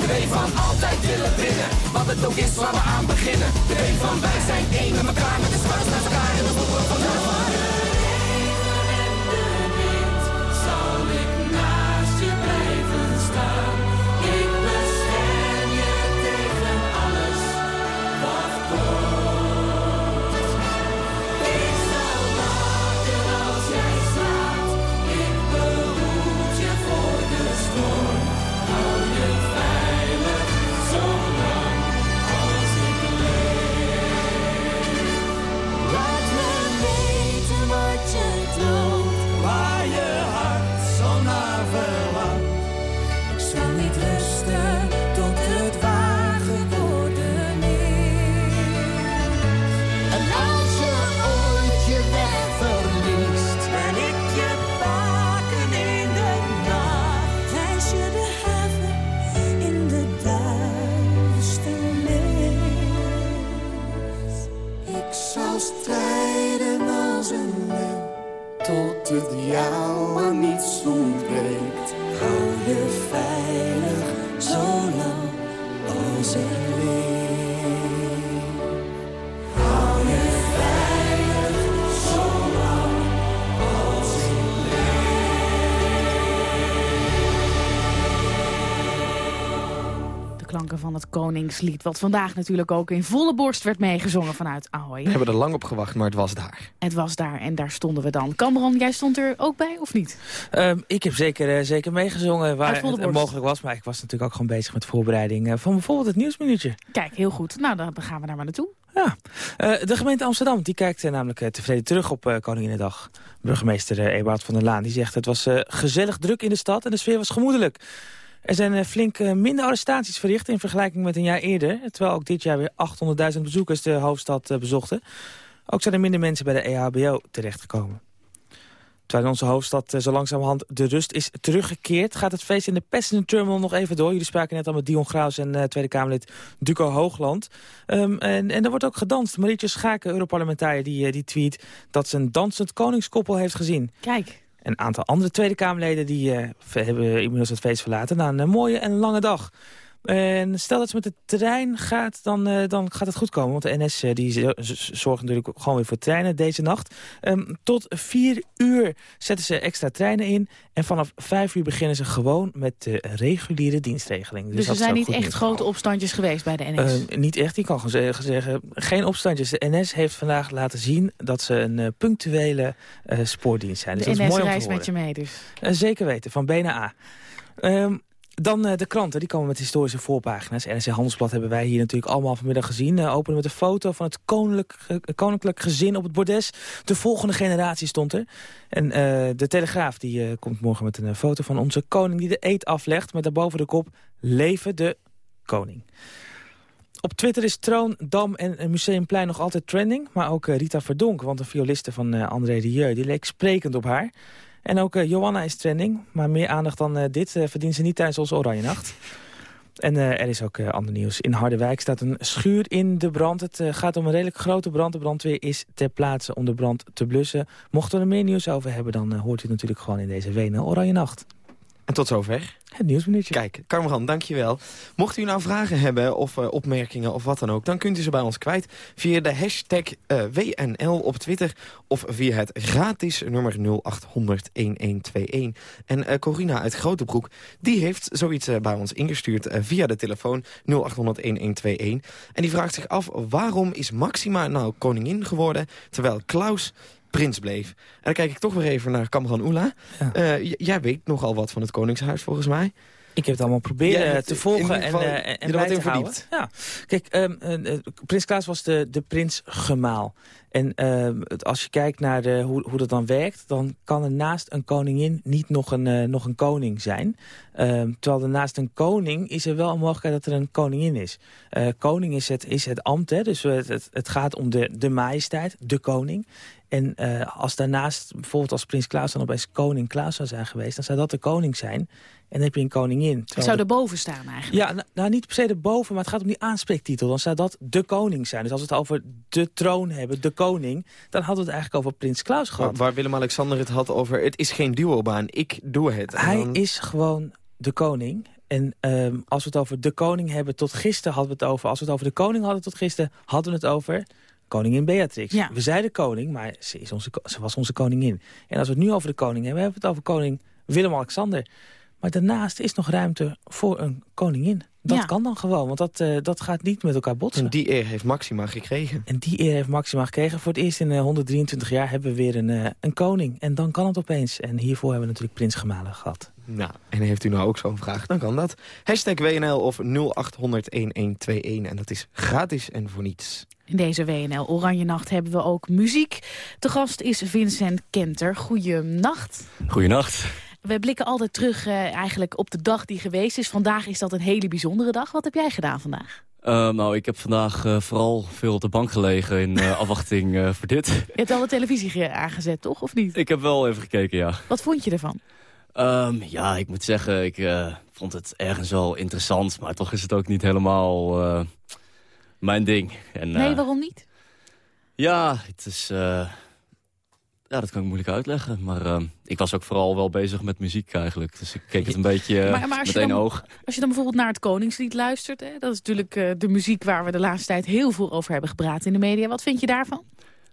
De W van altijd willen winnen, wat het ook is waar we aan beginnen. De van wij zijn één met elkaar, met de spuit naar elkaar van het Koningslied, wat vandaag natuurlijk ook in volle borst werd meegezongen vanuit Ahoy. We hebben er lang op gewacht, maar het was daar. Het was daar en daar stonden we dan. Cameron, jij stond er ook bij of niet? Ehm, ik heb zeker, eh, zeker meegezongen waar het borst. mogelijk was. Maar ik was natuurlijk ook gewoon bezig met voorbereiding eh, van bijvoorbeeld het Nieuwsminuutje. Kijk, heel goed. Nou, dan gaan we daar maar naartoe. Ja, Eh, de gemeente Amsterdam die kijkt eh, namelijk eh, tevreden terug op uh, Koninginnedag. Burgemeester uh, Ewout van der Laan die zegt het was uh, gezellig druk in de stad en de sfeer was gemoedelijk. Er zijn uh, flink minder arrestaties verricht in vergelijking met een jaar eerder. Terwijl ook dit jaar weer 800.000 bezoekers de hoofdstad bezochten. Ook zijn er minder mensen bij de EHBO terechtgekomen. Terwijl onze hoofdstad zo langzamerhand de rust is teruggekeerd... gaat het feest in de Passenger Terminal nog even door. Jullie spraken net al met Dion Graus en Tweede Kamerlid Duco Hoogland. Um, en, en er wordt ook gedanst. Marietje Schaken, Europarlementariër, die, die tweet... dat ze een dansend koningskoppel heeft gezien. Kijk. Een aantal andere Tweede Kamerleden die, uh, hebben inmiddels het feest verlaten... na een mooie en lange dag. En stel dat ze met de trein gaat, dan, uh, dan gaat het goed komen. Want de NS uh, die zorgt natuurlijk gewoon weer voor treinen deze nacht. Um, tot vier uur zetten ze extra treinen in. En vanaf vijf uur beginnen ze gewoon met de reguliere dienstregeling. Dus, dus er zijn niet echt grote opstandjes geweest bij de NS? Uh, niet echt, ik kan gewoon zeggen. Geen opstandjes. De NS heeft vandaag laten zien dat ze een punctuele spoordienst zijn. De dus NS dat is mooi reist met je mee dus? zeker weten, van B naar A. Um, dan uh, de kranten, die komen met historische voorpagina's. NRC Handelsblad hebben wij hier natuurlijk allemaal vanmiddag gezien. Uh, openen met een foto van het koninklijk, uh, koninklijk gezin op het bordes. De volgende generatie stond er. En de Telegraaf die komt morgen met een foto van onze koning die de eet aflegt. Met daarboven de kop, leven de koning. Op Twitter is Troon, Dam en Museumplein nog altijd trending. Maar ook Rita Verdonk, want een violiste van André Rieu, die leek sprekend op haar. En ook uh, Johanna is trending, maar meer aandacht dan uh, dit uh, verdient ze niet tijdens onze Oranje Nacht. En er is ook ander nieuws. In Harderwijk staat een schuur in de brand. Het gaat om een redelijk grote brand. De brandweer is ter plaatse om de brand te blussen. Mochten we er meer nieuws over hebben, dan hoort u natuurlijk gewoon in deze Wenen Oranje Nacht. En tot zover. Het nieuwsminuutje. Kijk, Carmeran, dankjewel. Mocht u nou vragen hebben of uh, opmerkingen of wat dan ook... dan kunt u ze bij ons kwijt via de hashtag uh, WNL op Twitter... of via het gratis nummer 0800-1121. En uh, Corina uit Grotebroek, die heeft zoiets bij ons ingestuurd... via de telefoon 0800-1121. En die vraagt zich af, waarom is Maxima nou koningin geworden... terwijl Klaus prins bleef. En dan kijk ik toch weer even naar Kamran Oela. Ja. Uh, jij weet nogal wat van het Koningshuis, volgens mij. Ik heb het allemaal proberen ja, te volgen en, uh, en, en bij te houden. Ja. Kijk, um, uh, prins Klaas was de, de prins gemaal. En uh, als je kijkt naar de, hoe, hoe dat dan werkt... dan kan er naast een koningin niet nog een, nog een koning zijn. Uh, terwijl er naast een koning is er wel een mogelijkheid dat er een koningin is. Koning is het, is het ambt, hè? dus het, het, het gaat om de, de majesteit, de koning. En uh, als daarnaast, bijvoorbeeld als prins Klaas dan opeens koning Klaas zou zijn geweest... dan zou dat de koning zijn. En dan heb je een koningin. Het zou erboven staan eigenlijk. Ja, nou, nou niet per se erboven, maar het gaat om die aanspreektitel. Dan zou dat de koning zijn. Dus als we het over de troon hebben, de koning... dan hadden we het eigenlijk over Prins Klaus gehad. Waar, waar Willem-Alexander het had over... het is geen duobaan, ik doe het. Hij dan- is gewoon de koning. En ehm, als we het over de koning hebben, tot gisteren hadden we het over... als we het over de koning hadden tot gisteren, hadden we het over... Koningin Beatrix. Ja. We zeiden koning, maar ze, is onze, ze was onze koningin. En als we het nu over de koning hebben, hebben we het over koning Willem-Alexander. Maar daarnaast is nog ruimte voor een koningin. Dat Ja. kan dan gewoon, want dat, eh, dat gaat niet met elkaar botsen. En die eer heeft Maxima gekregen. En die eer heeft Maxima gekregen. Voor het eerst in eh, 123 jaar hebben we weer een, eh, een koning. En dan kan het opeens. En hiervoor hebben we natuurlijk Prins Gemalen gehad. Nou, en heeft u nou ook zo'n vraag, dan kan dat. Hashtag WNL of 0800-1121 en dat is gratis en voor niets. In deze WNL Oranje Nacht hebben we ook muziek. Te gast is Vincent Kenter. Goeienacht. Goeienacht. We blikken altijd terug eh, eigenlijk op de dag die geweest is. Vandaag is dat een hele bijzondere dag. Wat heb jij gedaan vandaag? Eh, nou, ik heb vandaag eh, vooral veel op de bank gelegen in afwachting voor dit. Je hebt al de televisie ge- aangezet, toch? Of niet? Ik heb wel even gekeken, ja. Wat vond je ervan? Ehm, ja, ik moet zeggen, ik vond het ergens wel interessant. Maar toch is het ook niet helemaal mijn ding. En, Nee, waarom niet? Ja, het is... ja, dat kan ik moeilijk uitleggen. Maar ehm, ik was ook vooral wel bezig met muziek eigenlijk. Dus ik keek het een beetje Maar- maar als met je één dan- oog. Als je dan bijvoorbeeld naar het Koningslied luistert... Hè, dat is natuurlijk eh, de muziek waar we de laatste tijd heel veel over hebben gepraat in de media. Wat vind je daarvan?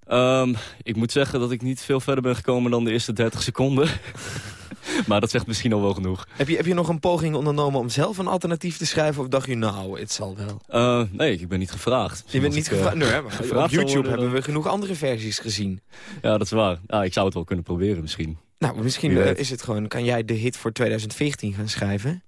Ehm, ik moet zeggen dat ik niet veel verder ben gekomen dan de eerste 30 seconden. maar dat zegt misschien al wel genoeg. Heb je, heb je nog een poging ondernomen om zelf een alternatief te schrijven? Of dacht je, nou, het zal wel? Eh, nee, ik ben niet gevraagd. Je bent niet ik, eh, gevraagd? Nee, maar gevraagd op YouTube worden, hebben we genoeg andere versies gezien. Ja, dat is waar. Ja, ik zou het wel kunnen proberen misschien. Nou, misschien eh, is het gewoon... Kan jij de hit voor 2014 gaan schrijven?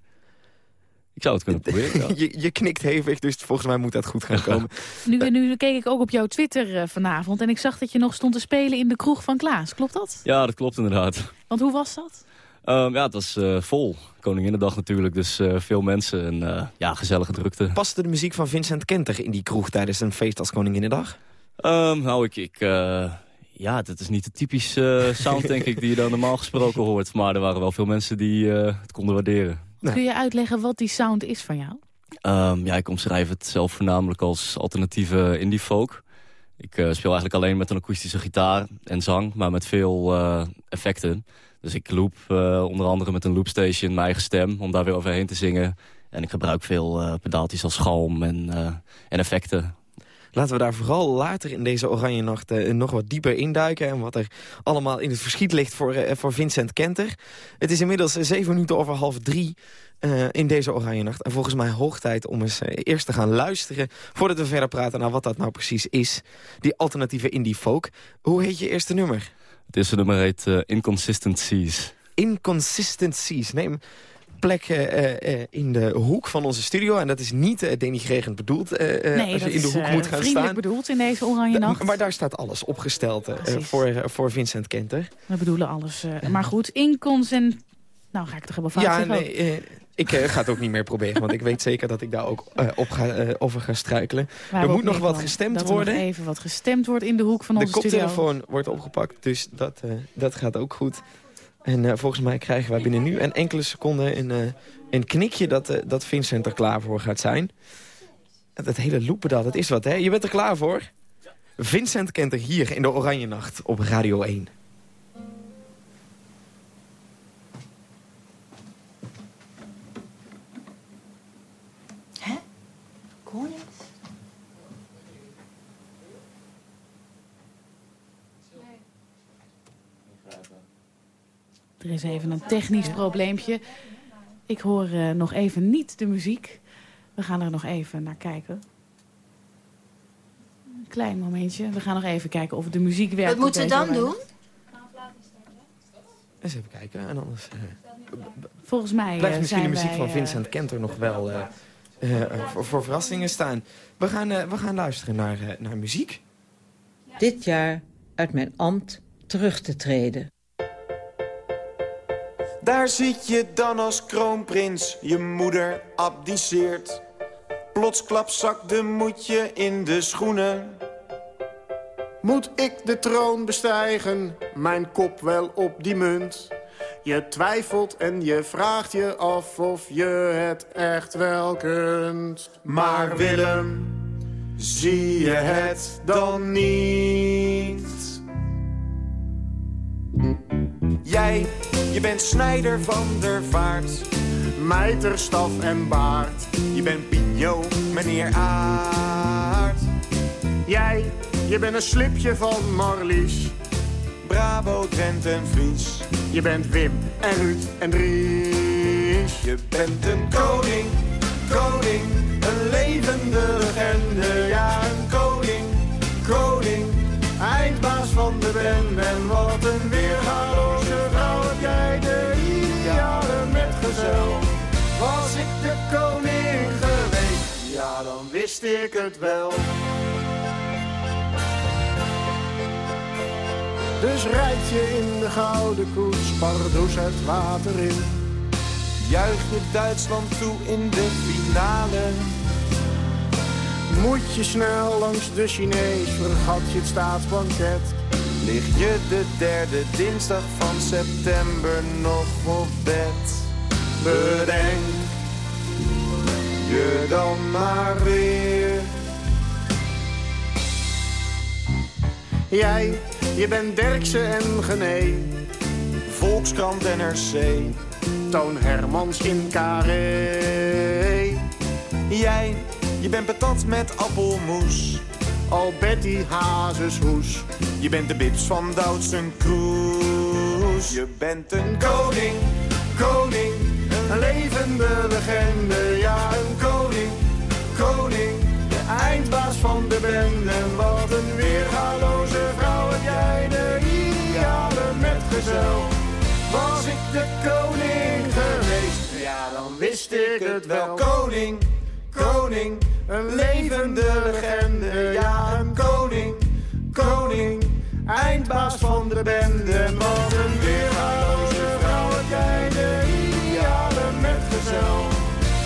Ik zou het kunnen proberen, ja. je, je knikt hevig, dus volgens mij moet dat goed gaan komen. Nu, nu keek ik ook op jouw Twitter vanavond... en ik zag dat je nog stond te spelen in de kroeg van Klaas. Klopt dat? Ja, dat klopt inderdaad. Want hoe was dat? Ehm, ja, het was eh, vol. Koninginnedag natuurlijk, dus eh, veel mensen en eh, ja, gezellige drukte. Paste de muziek van Vincent Kenter in die kroeg tijdens een feest als Koninginnedag? Ehm, nou, ik... ik eh, ja, dat is niet de typische sound, denk ik, die je dan normaal gesproken hoort. Maar er waren wel veel mensen die eh, het konden waarderen. Kun je uitleggen wat die sound is van jou? Ehm, ja, ik omschrijf het zelf voornamelijk als alternatieve indie folk. Ik eh, speel eigenlijk alleen met een akoestische gitaar en zang, maar met veel eh, effecten. Dus ik loop eh, onder andere met een loopstation mijn eigen stem om daar weer overheen te zingen. En ik gebruik veel eh, pedaaltjes als galm en, eh, en effecten. Laten we daar vooral later in deze Oranje Nacht nog wat dieper induiken... en wat er allemaal in het verschiet ligt voor, voor Vincent Kenter. Het is inmiddels zeven minuten over half drie in deze Oranje Nacht. En volgens mij hoog tijd om eens eerst te gaan luisteren... voordat we verder praten naar wat dat nou precies is. Die alternatieve indie folk. Hoe heet je eerste nummer? Het eerste nummer heet eh, Inconsistencies. Inconsistencies. Neem plek eh, eh, in de hoek van onze studio. En dat is niet eh, denigrerend bedoeld nee, als dat je in de is hoek moet gaan vriendelijk staan. bedoeld in deze oranje Da- nacht. Maar daar staat alles opgesteld voor, voor Vincent Kenter. We bedoelen alles. eh, maar goed, inconsent... Nou, ga ik toch helemaal fout ja, nee, eh, ik eh, ga het ook niet meer proberen. Want ik weet zeker dat ik daar ook eh, op ga, eh, over ga struikelen. Waar er moet nog wat gestemd er worden. even wat gestemd wordt in de hoek van De onze studio. koptelefoon wordt opgepakt, dus dat, dat gaat ook goed. En volgens mij krijgen wij binnen nu en enkele seconden een, een knikje... Dat, dat Vincent er klaar voor gaat zijn. Dat hele looppedaal, dat is wat, hè? Je bent er klaar voor? Vincent kent er hier in de Oranje Nacht op Radio 1. Er is even een technisch probleempje. Ik hoor eh, nog even niet de muziek. We gaan er nog even naar kijken. Een klein momentje. We gaan nog even kijken of de muziek werkt. Wat moeten we dan doen? Eens even kijken, en anders... eh, Volgens mij blijft eh, misschien de muziek wij, van Vincent Kenter nog wel eh, eh, eh, voor, voor verrassingen staan. We gaan, eh, we gaan luisteren naar, eh, naar muziek. dit jaar uit mijn ambt terug te treden. Daar zit je dan als kroonprins, je moeder abdiceert. Plotsklap zakt de moedje in de schoenen. Moet ik de troon bestijgen, mijn kop wel op die munt? Je twijfelt en je vraagt je af of je het echt wel kunt. Maar Willem, zie je het dan niet? Jij, je bent snijder van der vaart. Mijter, staf en baard. Je bent Pino, meneer Aard. Jij, je bent een slipje van Marlies. Bravo, Drent en Fries. Je bent Wim en Ruud en Dries. Je bent een koning, koning, een levende legende. Ja, een koning, koning, eindbaas van de band. En wat een weergaloze vrouw heb jij de ideale metgezel. Was ik de koning geweest, ja dan wist ik het wel. Dus rijd je in de gouden koets, pardoes het water in. Juich je Duitsland toe in de finale. Moet je snel langs de Chinees, vergat je het staatsbanket. Lig je de derde dinsdag van september nog op bed. Bedenk je dan maar weer. Jij, je bent Derkse en Gené. Volkskrant NRC. Toon Hermans in Carré. Jij, je bent patat met appelmoes. Alberti Hazeshoes. Je bent de bits van Doutzen Kroes. Je bent een koning, koning. Een levende legende, ja een koning, koning. De eindbaas van de bende. Wat een weergaloze vrouw heb jij, de ideale metgezel. Was ik de koning geweest, ja dan wist ik het wel. Koning, koning, een levende legende, ja een koning, koning. Eindbaas van de bende, wat een weergaloze vrouw heb jij, de ideale metgezel.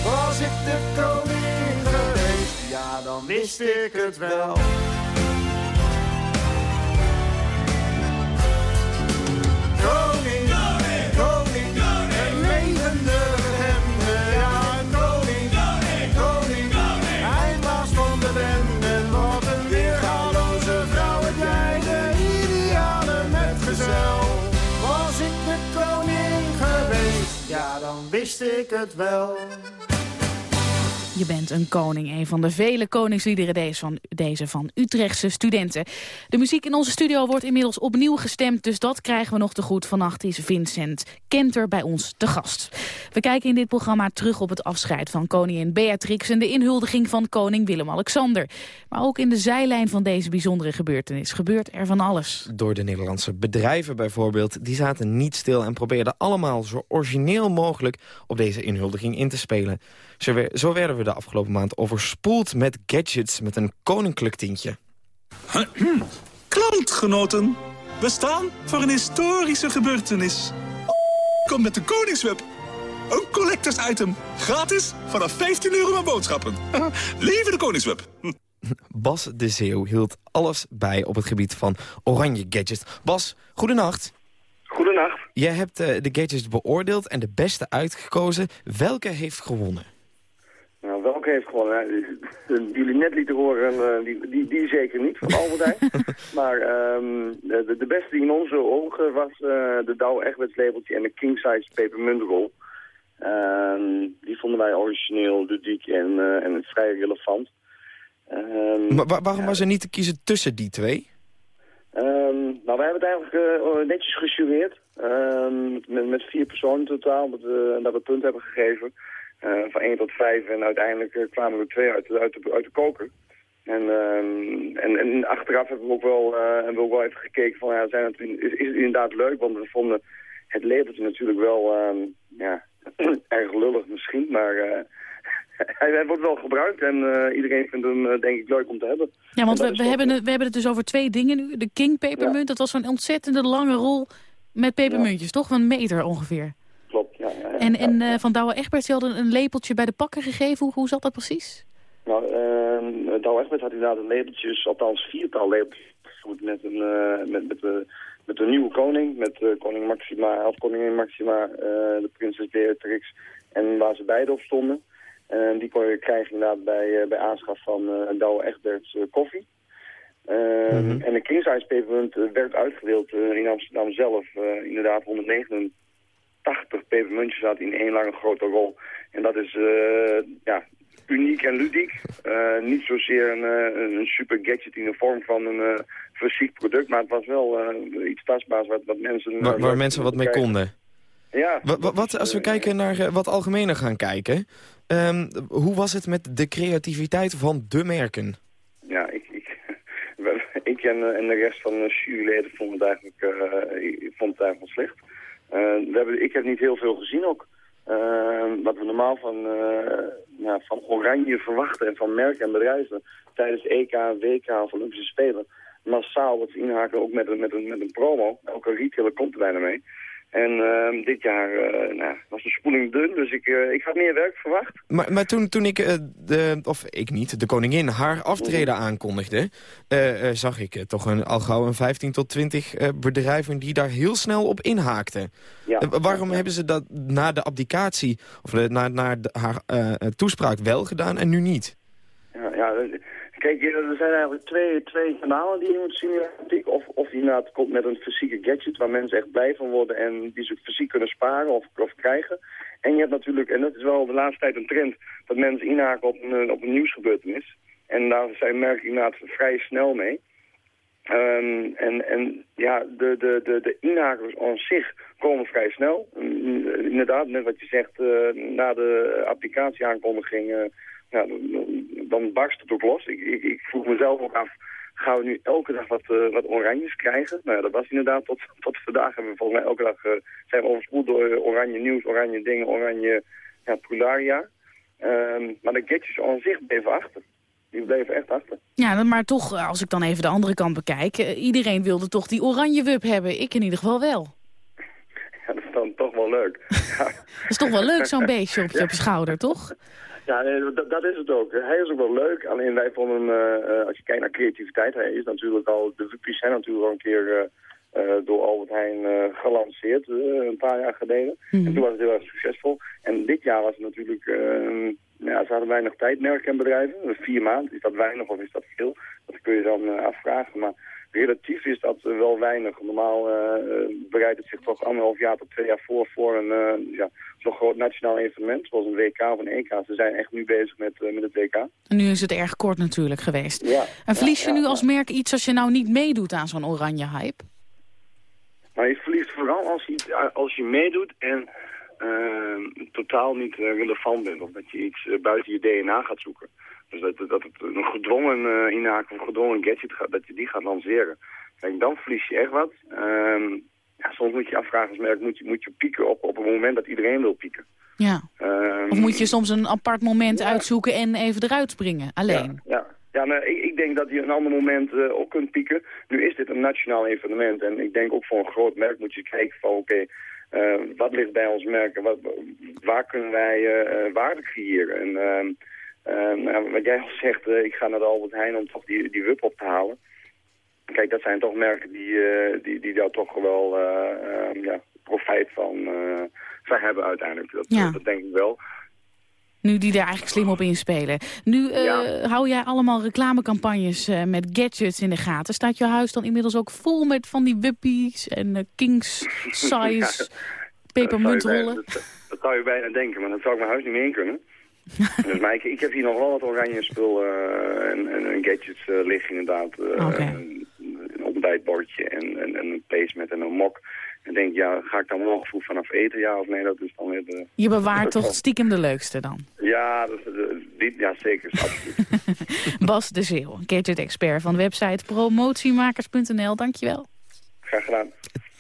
Was ik de koning geweest, ja dan wist ik het wel. Ik het wel. Je bent een koning, een van de vele koningsliederen deze van, deze van Utrechtse studenten. De muziek in onze studio wordt inmiddels opnieuw gestemd, dus dat krijgen we nog te goed. Vannacht is Vincent Kenter bij ons te gast. We kijken in dit programma terug op het afscheid van koningin Beatrix... en de inhuldiging van koning Willem-Alexander. Maar ook in de zijlijn van deze bijzondere gebeurtenis gebeurt er van alles. Door de Nederlandse bedrijven bijvoorbeeld, die zaten niet stil... en probeerden allemaal zo origineel mogelijk op deze inhuldiging in te spelen. Zo, wer- zo werden we de afgelopen maand overspoeld met gadgets met een koninklijk tintje. Klantgenoten, we staan voor een historische gebeurtenis. Kom met de Koningsweb. Een collectors item. Gratis vanaf 15 euro aan boodschappen. Lieve de Koningsweb. Bas de Zeeuw hield alles bij op het gebied van oranje gadgets. Bas, goedenacht. Goedenacht. Jij hebt eh, de gadgets beoordeeld en de beste uitgekozen. Welke heeft gewonnen? Heeft gewonnen? Jullie net lieten horen, eh, die, die, die zeker niet, van Albertijn. maar ehm, de, de beste die in onze ogen was eh, de Douwe Egberts labeltje en de King Size pepermuntrol. Ehm, die vonden wij origineel, ludiek en, eh, en vrij relevant. Ehm, Maar wa- waarom was er niet te kiezen tussen die twee? Ehm, nou, wij hebben het eigenlijk netjes gejureerd. Ehm, met, met vier personen in totaal, dat we, dat we punten hebben gegeven. Eh, van 1 tot 5 en uiteindelijk eh, kwamen er twee uit, de- uit, de, uit de koker. En, ehm, en, en achteraf hebben we ook wel, eh, hebben we ook wel even gekeken van, ja, zijn het, is, is het inderdaad leuk? Want we vonden het labeltje natuurlijk wel, ehm, ja, erg lullig misschien, maar... eh, hij, hij wordt wel gebruikt en eh, iedereen vindt hem eh, denk ik leuk om te hebben. Ja, want we, we, hebben het, we hebben het dus over twee dingen nu. De King pepermunt, dat was zo'n ontzettende lange rol met pepermuntjes, toch? Van een meter ongeveer. Klopt, ja. ja, ja. En, en eh, Van Douwe Egberts die hadden een lepeltje bij de pakken gegeven. Hoe, hoe zat dat precies? Nou, uh, Douwe Egberts had inderdaad een labeltjes, althans viertal gevoerd met een, eh, met, met, de, met een nieuwe koning, met eh, koning Maxima, of koningin Maxima, eh, de prinses Beatrix, en waar ze beide op stonden. En die kon je krijgen inderdaad bij, eh, bij aanschaf van uh, Douwe Egberts koffie. Ehm, Mhm. En de King Size pepermunt werd uitgedeeld eh, in Amsterdam zelf. eh, inderdaad 189 pepermuntjes zat in één lange grote rol. En dat is eh, ja, uniek en ludiek. Eh, niet zozeer een, eh, een super gadget in de vorm van een fysiek product. Maar het was wel iets tastbaars wat, wat mensen... Waar, mensen wat mee konden. Ja. Wa- wa- wat, als we kijken naar wat algemener gaan kijken... ehm, hoe was het met de creativiteit van de merken? Ja, ik, ik, ik en, en de rest van de juryleden vonden het eigenlijk, ik vond het eigenlijk wel slecht. Eh, we hebben, ik heb niet heel veel gezien ook. Eh, wat we normaal van, eh, ja, van Oranje verwachten en van merken en bedrijven tijdens EK, WK of Olympische Spelen. Massaal wat inhaken ook met een, met een, met een promo. Elke retailer komt er bijna mee. En eh, dit jaar eh, nou, was de spoeling dun, dus ik, eh, ik had meer werk verwacht. Maar, maar toen, toen ik, eh, de, of ik niet, de koningin haar aftreden aankondigde... zag ik toch een, al gauw een 15 tot 20 eh, bedrijven die daar heel snel op inhaakten. Ja. Waarom hebben ze dat na de abdicatie, of na, na de- haar toespraak wel gedaan en nu niet? Ja, ja, kijk, er zijn eigenlijk twee, twee kanalen die je moet zien. Of, of je inderdaad komt met een fysieke gadget waar mensen echt blij van worden en die ze fysiek kunnen sparen of, krijgen. En je hebt natuurlijk, en dat is wel de laatste tijd een trend, dat mensen inhaken op een, op een nieuwsgebeurtenis. En daar zijn merken inderdaad vrij snel mee. Ehm, en, en ja, de, de, de, de inhakers aan zich komen vrij snel. Mm, Inderdaad, net wat je zegt, eh, na de applicatieaankondiging, eh, ja, dan, dan barst het ook los. Ik, ik, ik vroeg mezelf ook af, gaan we nu elke dag wat, eh, wat oranjes krijgen? Nou ja, dat was inderdaad tot, tot vandaag hebben we volgens mij elke dag eh, zijn we overspoeld door eh, oranje nieuws, oranje dingen, oranje ja, prularia. Ehm, maar de gadgets aan zich bleven achter. Die bleven echt achter. Ja, maar toch, als ik dan even de andere kant bekijk... iedereen wilde toch die oranje wub hebben. Ik in ieder geval wel. Ja, dat is dan toch wel leuk. Dat is toch wel leuk, zo'n beestje op je, op je schouder, toch? Ja, dat, dat is het ook. Hij is ook wel leuk. Alleen wij vonden, hem, eh, eh, als je kijkt naar creativiteit, hij is natuurlijk al, de wuppies zijn natuurlijk al een keer eh, door Albert Heijn eh, gelanceerd, een paar jaar geleden. En toen was het heel erg succesvol. En dit jaar was het natuurlijk, eh, ja, ze hadden weinig tijd, merken en bedrijven. Vier maanden, is dat weinig of is dat veel? Dat kun je dan afvragen. Maar relatief is dat eh, wel weinig. Normaal eh, eh, bereidt het zich toch anderhalf jaar tot twee jaar voor voor een ja, zo'n groot nationaal evenement, zoals een WK of een EK. Ze zijn echt nu bezig met, met het WK. En nu is het erg kort natuurlijk geweest. Ja, En verlies ja, je ja, nu als merk iets als je nou niet meedoet aan zo'n oranje hype? Maar je verliest vooral als je, als je meedoet en totaal niet relevant bent. Of dat je iets buiten je DNA gaat zoeken. Dus dat, dat het een gedwongen eh inhaak of een gedwongen gadget gaat, dat je die gaat lanceren. Kijk, dan verlies je echt wat. Ehm, ja, soms moet je afvragen als merk, moet je, moet je pieken op, op het moment dat iedereen wil pieken. Ja. Ehm, Of moet je soms een apart moment uitzoeken en even eruit springen, alleen? Ja, ja maar ik, ik denk dat je een ander moment eh, ook kunt pieken. Nu is dit een nationaal evenement en ik denk ook voor een groot merk moet je kijken van oké, eh, wat ligt bij ons merk en wat, waar kunnen wij waarde creëren. En ehm, eh, nou, wat jij al zegt, eh, ik ga naar de Albert Heijn om toch die, die WUP op te halen. Kijk, dat zijn toch merken die, eh, die, die daar toch wel eh, ja, profijt van, van hebben uiteindelijk. Dat, Ja. dat denk ik wel. Nu die daar eigenlijk slim op inspelen. Nu Ja. hou jij allemaal reclamecampagnes met gadgets in de gaten. Staat je huis dan inmiddels ook vol met van die wuppies en kings size pepermuntrollen? Dat, zou je bijna- dat, dat zou je bijna denken, maar dat zou ik mijn huis niet meer in kunnen. dus, maar ik, ik heb hier nog wel wat oranje spul eh, en, en, gadgets eh, liggen inderdaad. eh, een, een ontbijtbordje en, en, en een placement en een mok. En denk, ja, ga ik dan morgen vroeg vanaf eten? Ja of nee, dat is dan weer de... Je bewaart toch stiekem de leukste dan. Ja, dat, die, ja zeker, absoluut. Bas de Zeeuw, gadget-expert van website promotiemakers.nl. Dankjewel. Graag gedaan.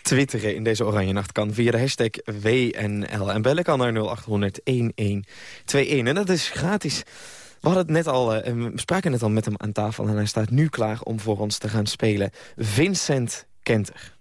Twitteren in deze Oranje Nacht kan via de hashtag WNL. En bellen kan naar 0800 1121. En dat is gratis. We hadden het net al, eh, we spraken net al met hem aan tafel... en hij staat nu klaar om voor ons te gaan spelen. Vincent Kenter.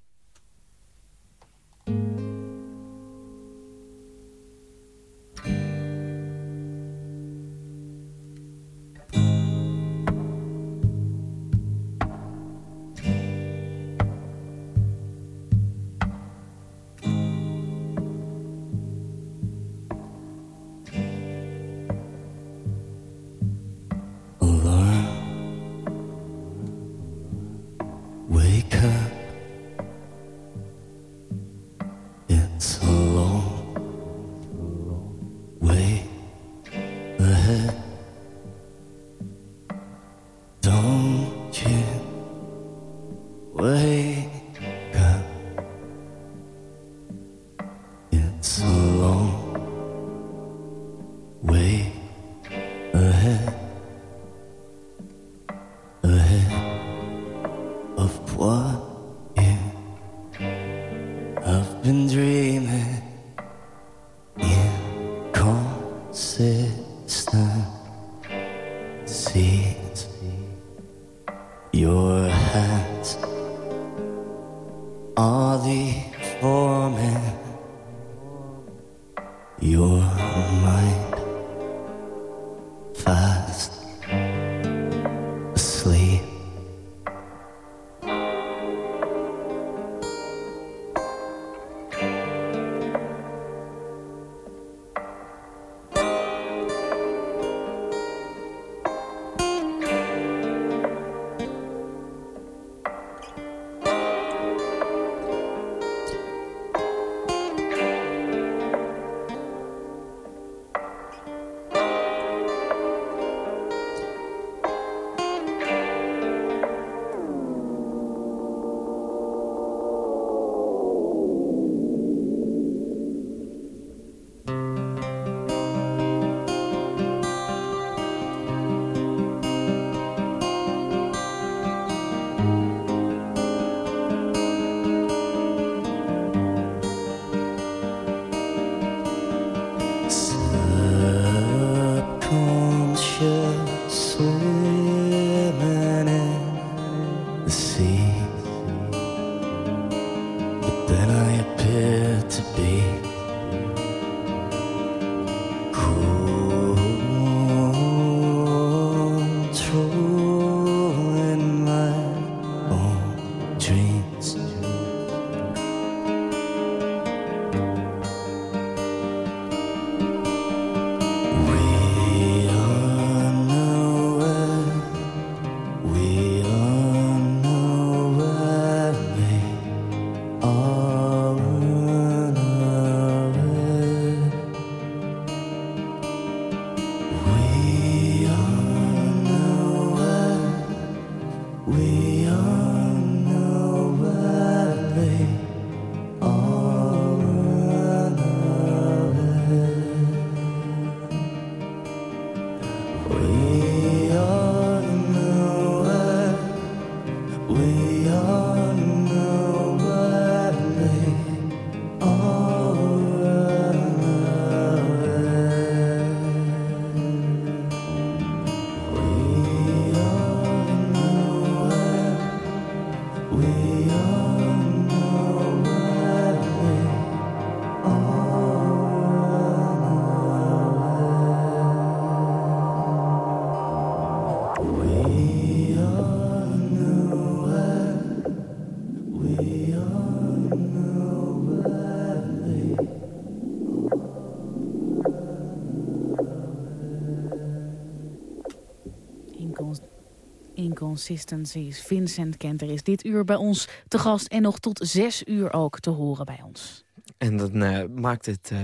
Inconsistencies. Vincent Kenter is dit uur bij ons te gast en nog tot zes uur ook te horen bij ons. En dan eh, maakt het, eh,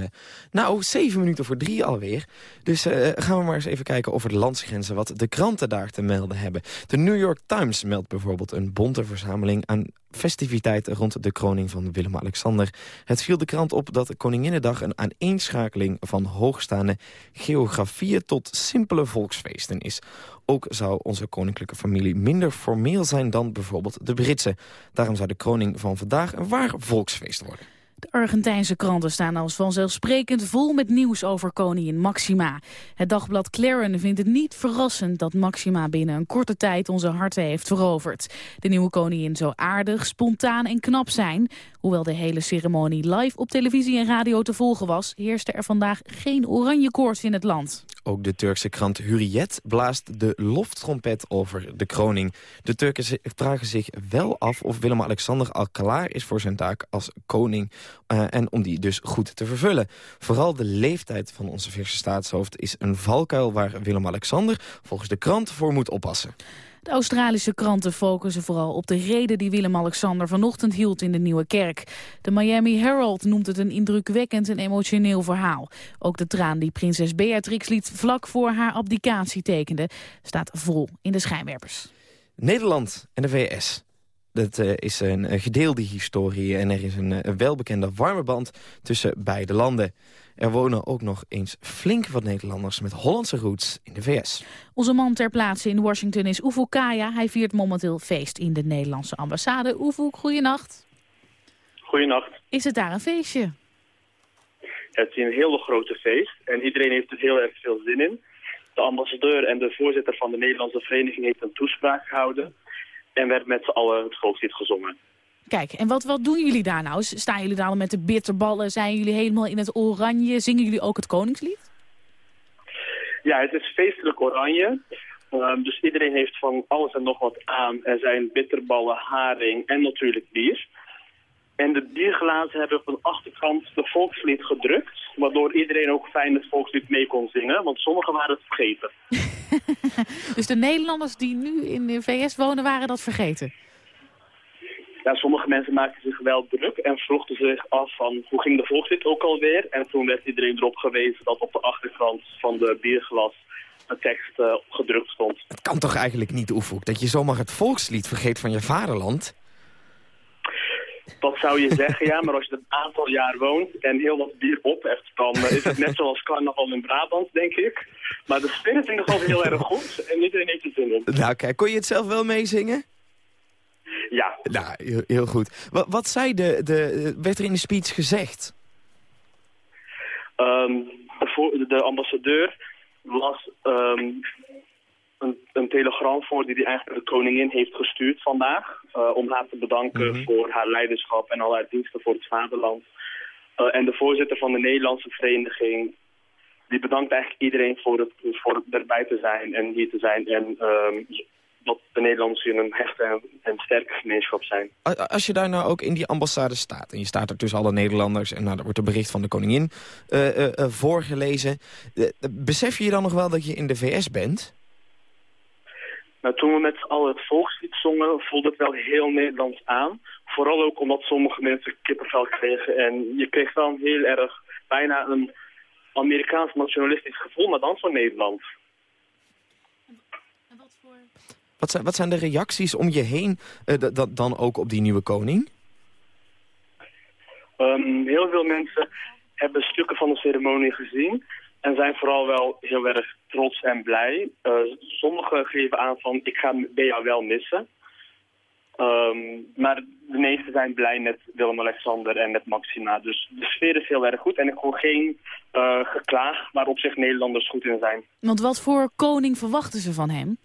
nou, zeven minuten voor drie alweer. Dus eh, gaan we maar eens even kijken over de landsgrenzen... wat de kranten daar te melden hebben. De New York Times meldt bijvoorbeeld een bonte verzameling... aan festiviteiten rond de kroning van Willem-Alexander. Het viel de krant op dat Koninginnedag een aaneenschakeling... van hoogstaande geografieën tot simpele volksfeesten is. Ook zou onze koninklijke familie minder formeel zijn dan bijvoorbeeld de Britse. Daarom zou de kroning van vandaag een waar volksfeest worden. De Argentijnse kranten staan als vanzelfsprekend vol met nieuws over koningin Maxima. Het dagblad Clarin vindt het niet verrassend dat Maxima binnen een korte tijd onze harten heeft veroverd. De nieuwe koningin zou aardig, spontaan en knap zijn. Hoewel de hele ceremonie live op televisie en radio te volgen was, heerste er vandaag geen oranje koorts in het land. Ook de Turkse krant Hurriyet blaast de loftrompet over de kroning. De Turken vragen zich wel af of Willem-Alexander al klaar is voor zijn taak als koning... eh, en om die dus goed te vervullen. Vooral de leeftijd van onze verse staatshoofd is een valkuil... waar Willem-Alexander volgens de krant voor moet oppassen. De Australische kranten focussen vooral op de reden die Willem-Alexander vanochtend hield in de Nieuwe Kerk. De Miami Herald noemt het een indrukwekkend en emotioneel verhaal. Ook de traan die prinses Beatrix liet vlak voor haar abdicatie tekende, staat vol in de schijnwerpers. Nederland en de VS Dat eh, is een, een gedeelde historie en er is een, eh, een welbekende warme band tussen beide landen. Er wonen ook nog eens flink wat Nederlanders met Hollandse roots in de VS. Onze man ter plaatse in Washington is Ufuk Kaya. Hij viert momenteel feest in de Nederlandse ambassade. Ufuk, goeienacht. Goedenacht. Is het daar een feestje? Het is een heel grote feest en iedereen heeft er heel erg veel zin in. De ambassadeur en de voorzitter van de Nederlandse vereniging heeft een toespraak gehouden. En werd met z'n allen het volkslied gezongen. Kijk, en wat, wat doen jullie daar nou? Staan jullie daar al met de bitterballen? Zijn jullie helemaal in het oranje? Zingen jullie ook het koningslied? Ja, het is feestelijk oranje. Ehm, dus iedereen heeft van alles en nog wat aan. Er zijn bitterballen, haring en natuurlijk bier. En de bierglazen hebben op de achterkant de volkslied gedrukt. Waardoor iedereen ook fijn het volkslied mee kon zingen. Want sommigen waren het vergeten. Dus de Nederlanders die nu in de VS wonen, waren dat vergeten? Ja, sommige mensen maakten zich wel druk en vroegen zich af van hoe ging de volkslied ook alweer. En toen werd iedereen erop gewezen dat op de achterkant van de bierglas een tekst eh, gedrukt stond. Het kan toch eigenlijk niet, Oefoek, dat je zomaar het volkslied vergeet van je vaderland? Dat zou je zeggen, ja, maar als je een aantal jaar woont en heel wat bier opheft, dan eh, is het net zoals carnaval in Brabant, denk ik. Maar de sfeer is ieder geval heel erg goed en iedereen heeft er zin in. Nou kijk, kon je het zelf wel meezingen? Ja. Nou, heel, heel goed. Wat, wat zei de, de, werd er in de speech gezegd? Ehm, de, voor- de ambassadeur las ehm, een, een telegram voor die hij eigenlijk de koningin heeft gestuurd vandaag. eh, om haar te bedanken voor haar leiderschap en al haar diensten voor het vaderland. Eh, en de voorzitter van de Nederlandse vereniging, die bedankt eigenlijk iedereen voor, het, voor erbij te zijn en hier te zijn. En ehm, dat de Nederlanders hier een hechte en, en sterke gemeenschap zijn. Als je daar nou ook in die ambassade staat... en je staat er tussen alle Nederlanders... en nou, er wordt een bericht van de koningin eh, eh, eh, voorgelezen... besef je je dan nog wel dat je in de VS bent? Nou, toen we met z'n allen het volkslied zongen, voelde het wel heel Nederlands aan. Vooral ook omdat sommige mensen kippenvel kregen. En je kreeg wel een heel erg, bijna een Amerikaans nationalistisch gevoel, maar dan van Nederland. Wat zijn, wat zijn de reacties om je heen eh, dan ook op die nieuwe koning? Ehm, heel veel mensen hebben stukken van de ceremonie gezien en zijn vooral wel heel erg trots en blij. Eh, sommigen geven aan van, ik ga jou wel missen. Ehm, maar de meesten zijn blij met Willem-Alexander en met Maxima. Dus de sfeer is heel erg goed en ik hoor geen eh, geklaag waarop zich Nederlanders goed in zijn. Want wat voor koning verwachten ze van hem?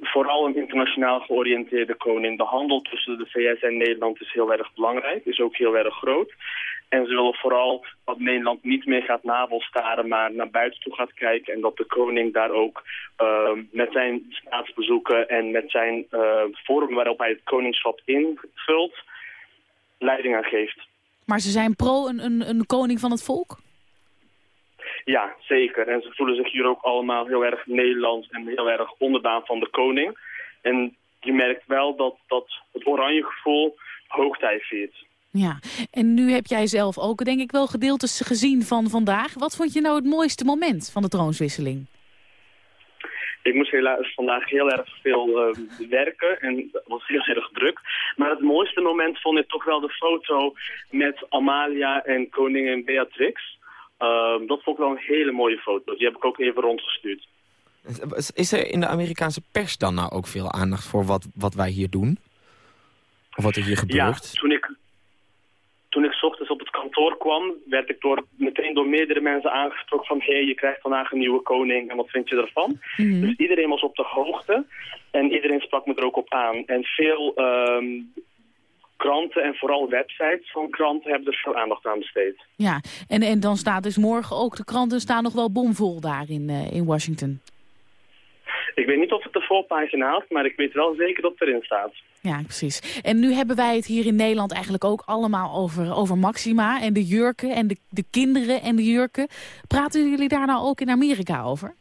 Vooral een internationaal georiënteerde koning. De handel tussen de VS en Nederland is heel erg belangrijk, is ook heel erg groot. En ze willen vooral dat Nederland niet meer gaat navelstaren, maar naar buiten toe gaat kijken. En dat de koning daar ook uh, met zijn staatsbezoeken en met zijn uh, forum waarop hij het koningschap invult, leiding aan geeft. Maar ze zijn pro een, een, een koning van het volk? Ja, zeker. En ze voelen zich hier ook allemaal heel erg Nederlands en heel erg onderdaan van de koning. En je merkt wel dat, dat het oranje gevoel hoogtij viert. Ja, en nu heb jij zelf ook denk ik wel gedeeltes gezien van vandaag. Wat vond je nou het mooiste moment van de troonswisseling? Ik moest helaas vandaag heel erg veel uh, werken en het was heel erg druk. Maar het mooiste moment vond ik toch wel de foto met Amalia en koningin Beatrix. Uh, dat vond ik wel een hele mooie foto. Die heb ik ook even rondgestuurd. Is er in de Amerikaanse pers dan nou ook veel aandacht voor wat, wat wij hier doen? Of wat er hier gebeurt? Ja, toen ik, toen ik 's ochtends op het kantoor kwam, werd ik door, meteen door meerdere mensen aangesproken van... hé, hey, je krijgt vandaag een nieuwe koning en wat vind je ervan? Mm -hmm. Dus iedereen was op de hoogte en iedereen sprak me er ook op aan. En veel um, kranten en vooral websites van kranten hebben er veel aandacht aan besteed. Ja, en, en dan staat dus morgen ook, de kranten staan nog wel bomvol daar in, uh, in Washington. Ik weet niet of het de voorpagina haalt, maar ik weet wel zeker dat het erin staat. Ja, precies. En nu hebben wij het hier in Nederland eigenlijk ook allemaal over, over Maxima en de jurken en de, de kinderen en de jurken. Praten jullie daar nou ook in Amerika over?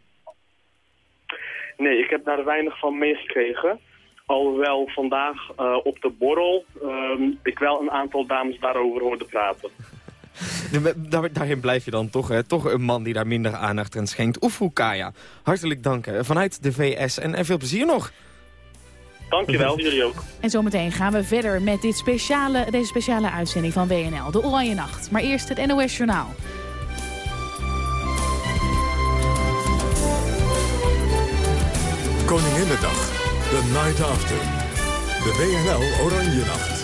Nee, ik heb daar weinig van meegekregen. Alhoewel vandaag uh, op de borrel uh, ik wel een aantal dames daarover hoorde praten. Daar, daarin blijf je dan toch, hè? toch een man die daar minder aandacht aan schenkt. Oefukaya, hartelijk dank hè? vanuit de VS en, en veel plezier nog. Dankjewel, jullie ook. En zometeen gaan we verder met dit speciale, deze speciale uitzending van WNL, de Oranje Nacht. Maar eerst het NOS Journaal. Koninginnedag, de night after. De WNL Oranje Nacht.